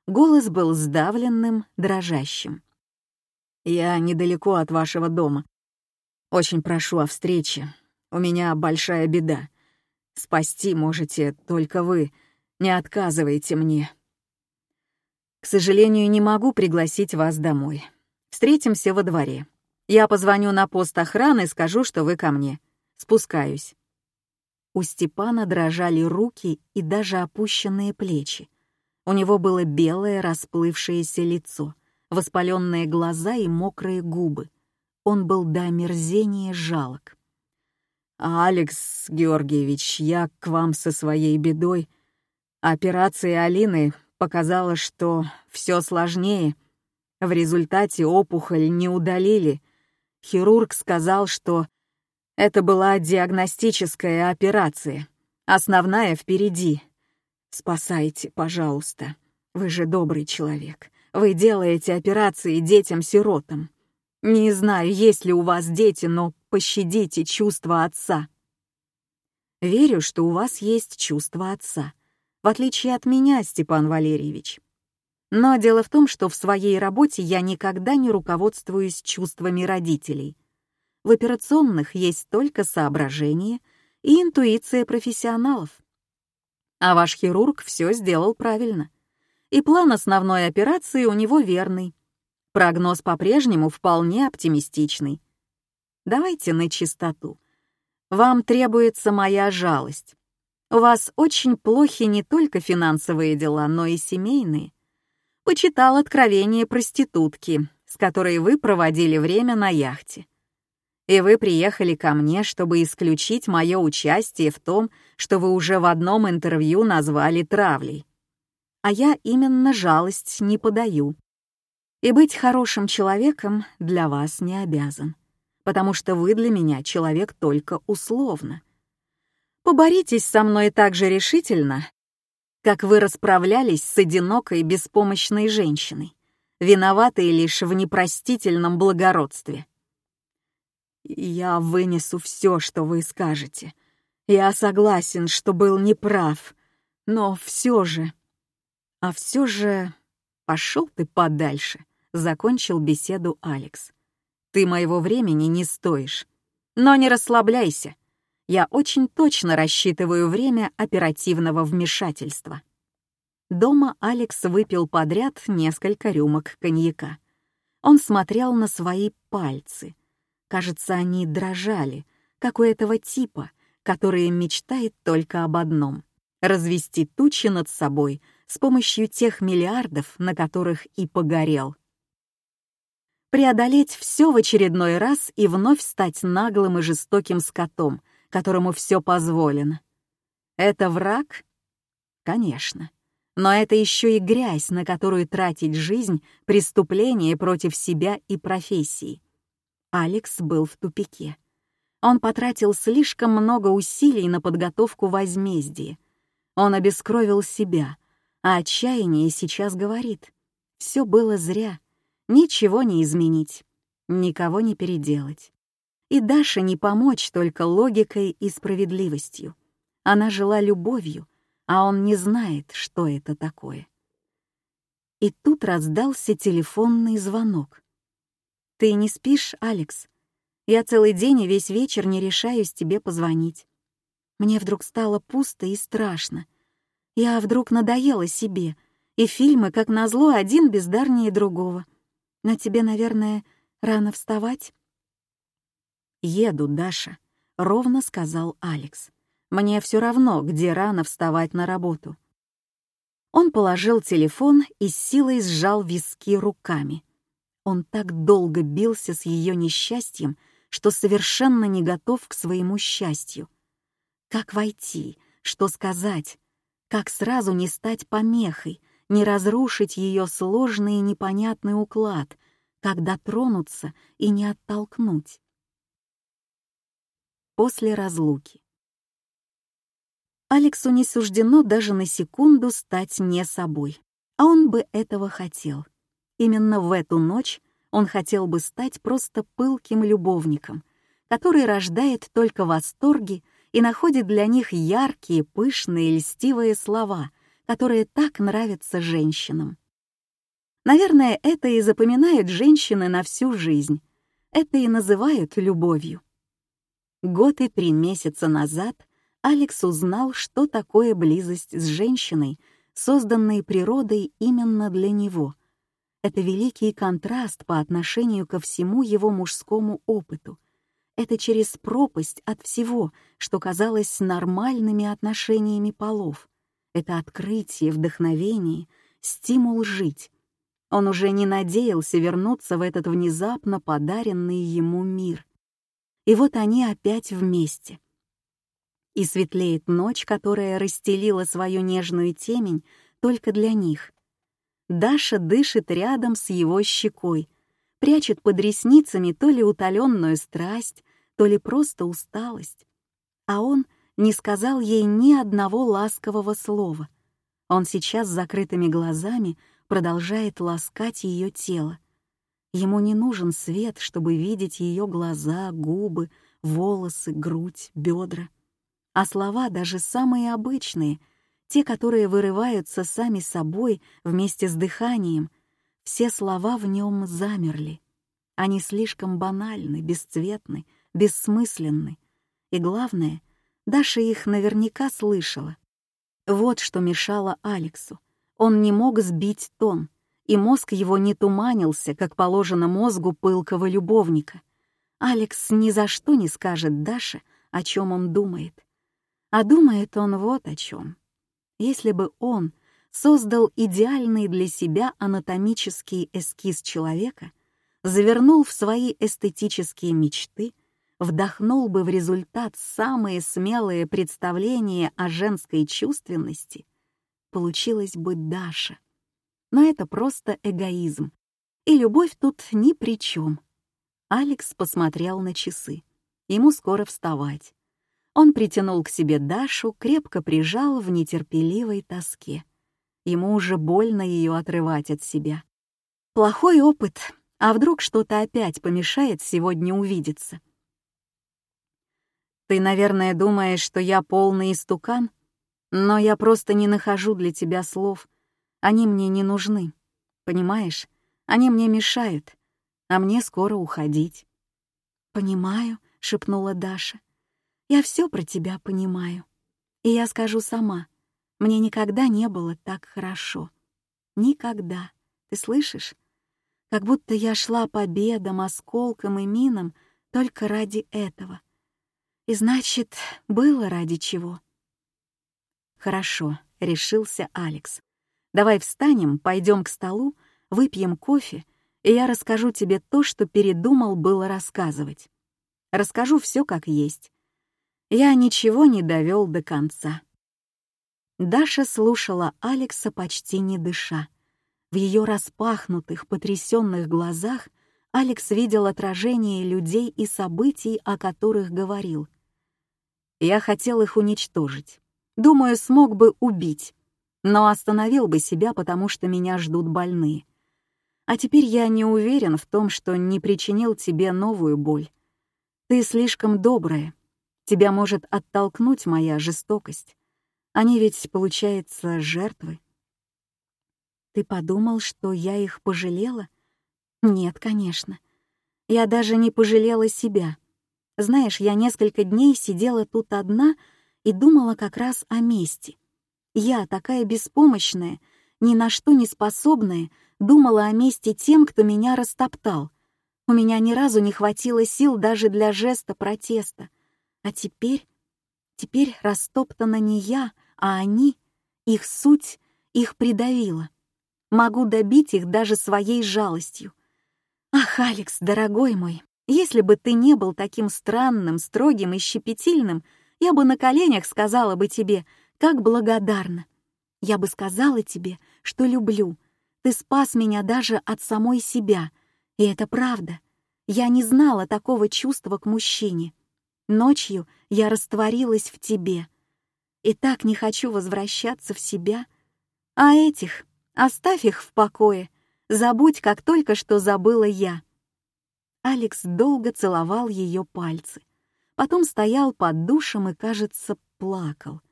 S2: Голос был сдавленным, дрожащим. «Я недалеко от вашего дома. Очень прошу о встрече. У меня большая беда. Спасти можете только вы. Не отказывайте мне». «К сожалению, не могу пригласить вас домой. Встретимся во дворе. Я позвоню на пост охраны и скажу, что вы ко мне. Спускаюсь». У Степана дрожали руки и даже опущенные плечи. У него было белое расплывшееся лицо, воспаленные глаза и мокрые губы. Он был до омерзения жалок. «Алекс Георгиевич, я к вам со своей бедой. Операция Алины показала, что все сложнее», В результате опухоль не удалили. Хирург сказал, что это была диагностическая операция. Основная впереди. Спасайте, пожалуйста. Вы же добрый человек. Вы делаете операции детям-сиротам. Не знаю, есть ли у вас дети, но пощадите чувства отца. Верю, что у вас есть чувство отца, в отличие от меня, Степан Валерьевич. Но дело в том, что в своей работе я никогда не руководствуюсь чувствами родителей. В операционных есть только соображение и интуиция профессионалов. А ваш хирург все сделал правильно. И план основной операции у него верный. Прогноз по-прежнему вполне оптимистичный. Давайте на чистоту. Вам требуется моя жалость. У вас очень плохи не только финансовые дела, но и семейные. Почитал откровение проститутки, с которой вы проводили время на яхте и вы приехали ко мне, чтобы исключить мое участие в том, что вы уже в одном интервью назвали травлей. А я именно жалость не подаю. И быть хорошим человеком для вас не обязан, потому что вы для меня человек только условно. Поборитесь со мной так же решительно, как вы расправлялись с одинокой беспомощной женщиной, виноватой лишь в непростительном благородстве. Я вынесу все, что вы скажете. Я согласен, что был неправ, но все же... А все же... Пошел ты подальше, закончил беседу Алекс. Ты моего времени не стоишь. Но не расслабляйся. Я очень точно рассчитываю время оперативного вмешательства. Дома Алекс выпил подряд несколько рюмок коньяка. Он смотрел на свои пальцы — Кажется, они дрожали, как у этого типа, который мечтает только об одном — развести тучи над собой с помощью тех миллиардов, на которых и погорел. Преодолеть все в очередной раз и вновь стать наглым и жестоким скотом, которому все позволено. Это враг? Конечно. Но это еще и грязь, на которую тратить жизнь, преступление против себя и профессии. Алекс был в тупике. Он потратил слишком много усилий на подготовку возмездия. Он обескровил себя, а отчаяние сейчас говорит. Все было зря, ничего не изменить, никого не переделать. И Даша не помочь только логикой и справедливостью. Она жила любовью, а он не знает, что это такое. И тут раздался телефонный звонок. «Ты не спишь, Алекс? Я целый день и весь вечер не решаюсь тебе позвонить. Мне вдруг стало пусто и страшно. Я вдруг надоела себе, и фильмы, как назло, один бездарнее другого. Но тебе, наверное, рано вставать?» «Еду, Даша», — ровно сказал Алекс. «Мне все равно, где рано вставать на работу». Он положил телефон и с силой сжал виски руками. Он так долго бился с ее несчастьем, что совершенно не готов к своему счастью. Как войти, что сказать, как сразу не стать помехой, не разрушить ее сложный и непонятный уклад, как дотронуться и не оттолкнуть. После разлуки. Алексу не суждено даже на секунду стать не собой, а он бы этого хотел — Именно в эту ночь он хотел бы стать просто пылким любовником, который рождает только восторги и находит для них яркие, пышные, льстивые слова, которые так нравятся женщинам. Наверное, это и запоминают женщины на всю жизнь. Это и называют любовью. Год и три месяца назад Алекс узнал, что такое близость с женщиной, созданной природой именно для него — это великий контраст по отношению ко всему его мужскому опыту. Это через пропасть от всего, что казалось нормальными отношениями полов. Это открытие, вдохновение, стимул жить. Он уже не надеялся вернуться в этот внезапно подаренный ему мир. И вот они опять вместе. И светлеет ночь, которая расстелила свою нежную темень только для них.
S1: Даша дышит рядом с его щекой, прячет под ресницами то ли утоленную страсть, то ли просто усталость. А он не сказал ей ни одного ласкового слова. Он сейчас с закрытыми глазами продолжает ласкать ее тело. Ему не нужен свет, чтобы видеть ее глаза, губы, волосы, грудь, бедра. А слова, даже самые обычные, те, которые вырываются сами собой вместе с дыханием, все слова в нем замерли. Они слишком банальны, бесцветны, бессмысленны. И главное, Даша их наверняка слышала. Вот что мешало Алексу. Он не мог сбить тон, и мозг его не туманился, как положено мозгу пылкого любовника. Алекс ни за что не скажет Даше, о чем он думает. А думает он вот о чем. Если бы он создал идеальный для себя анатомический эскиз человека, завернул в свои эстетические мечты, вдохнул бы в результат самые смелые представления о женской чувственности, получилась бы Даша. Но это просто эгоизм, и любовь тут ни при чем. Алекс посмотрел на часы. Ему скоро вставать. Он притянул к себе Дашу, крепко прижал в нетерпеливой тоске. Ему уже больно ее отрывать от себя. Плохой опыт, а вдруг что-то опять помешает сегодня увидеться? Ты, наверное, думаешь, что я полный истукан, но я просто не нахожу для тебя слов. Они мне не нужны. Понимаешь? Они мне мешают, а мне скоро уходить. «Понимаю», — шепнула Даша. Я все про тебя понимаю. И я скажу сама, мне никогда не было так хорошо. Никогда. Ты слышишь? Как будто я шла по бедам, осколкам и минам только ради этого. И значит, было ради чего. Хорошо, решился Алекс. Давай встанем, пойдем к столу, выпьем кофе, и я расскажу тебе то, что передумал было рассказывать. Расскажу все как есть я ничего не довел до конца. Даша слушала Алекса почти не дыша. В ее распахнутых, потрясенных глазах Алекс видел отражение людей и событий, о которых говорил. Я хотел их уничтожить. Думаю, смог бы убить, но остановил бы себя, потому что меня ждут больные. А теперь я не уверен в том, что не причинил тебе новую боль. Ты слишком добрая, Тебя может оттолкнуть моя жестокость. Они ведь, получается, жертвы. Ты подумал, что я их пожалела? Нет, конечно. Я даже не пожалела себя. Знаешь, я несколько дней сидела тут одна и думала как раз о мести. Я, такая беспомощная, ни на что не способная, думала о мести тем, кто меня растоптал. У меня ни разу не хватило сил даже для жеста протеста. А теперь, теперь растоптана не я, а они, их суть, их придавила. Могу добить их даже своей жалостью. Ах, Алекс, дорогой мой, если бы ты не был таким странным, строгим и щепетильным, я бы на коленях сказала бы тебе, как благодарна. Я бы сказала тебе, что люблю. Ты спас меня даже от самой себя. И это правда. Я не знала такого чувства к мужчине. Ночью я растворилась в тебе. И так не хочу возвращаться в себя. А этих, оставь их в покое. Забудь, как только что забыла я. Алекс долго целовал ее пальцы. Потом стоял под душем и, кажется, плакал.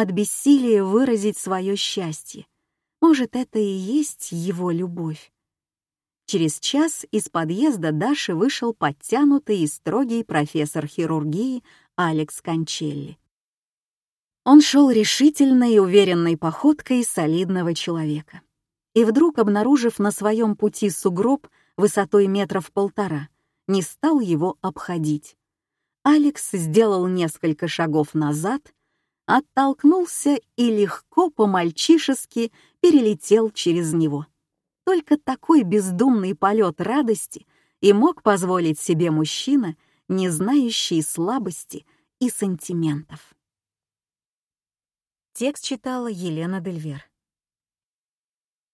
S1: От бессилия выразить свое счастье. Может, это и есть его любовь. Через час из подъезда Даши вышел подтянутый и строгий профессор хирургии Алекс Кончелли. Он шел решительной и уверенной походкой солидного человека. И вдруг, обнаружив на своем пути сугроб высотой метров полтора, не стал его обходить. Алекс сделал несколько шагов назад, оттолкнулся и легко по-мальчишески перелетел через него. Только такой бездумный полет радости и мог позволить себе мужчина, не знающий слабости и сантиментов. Текст читала Елена Дельвер.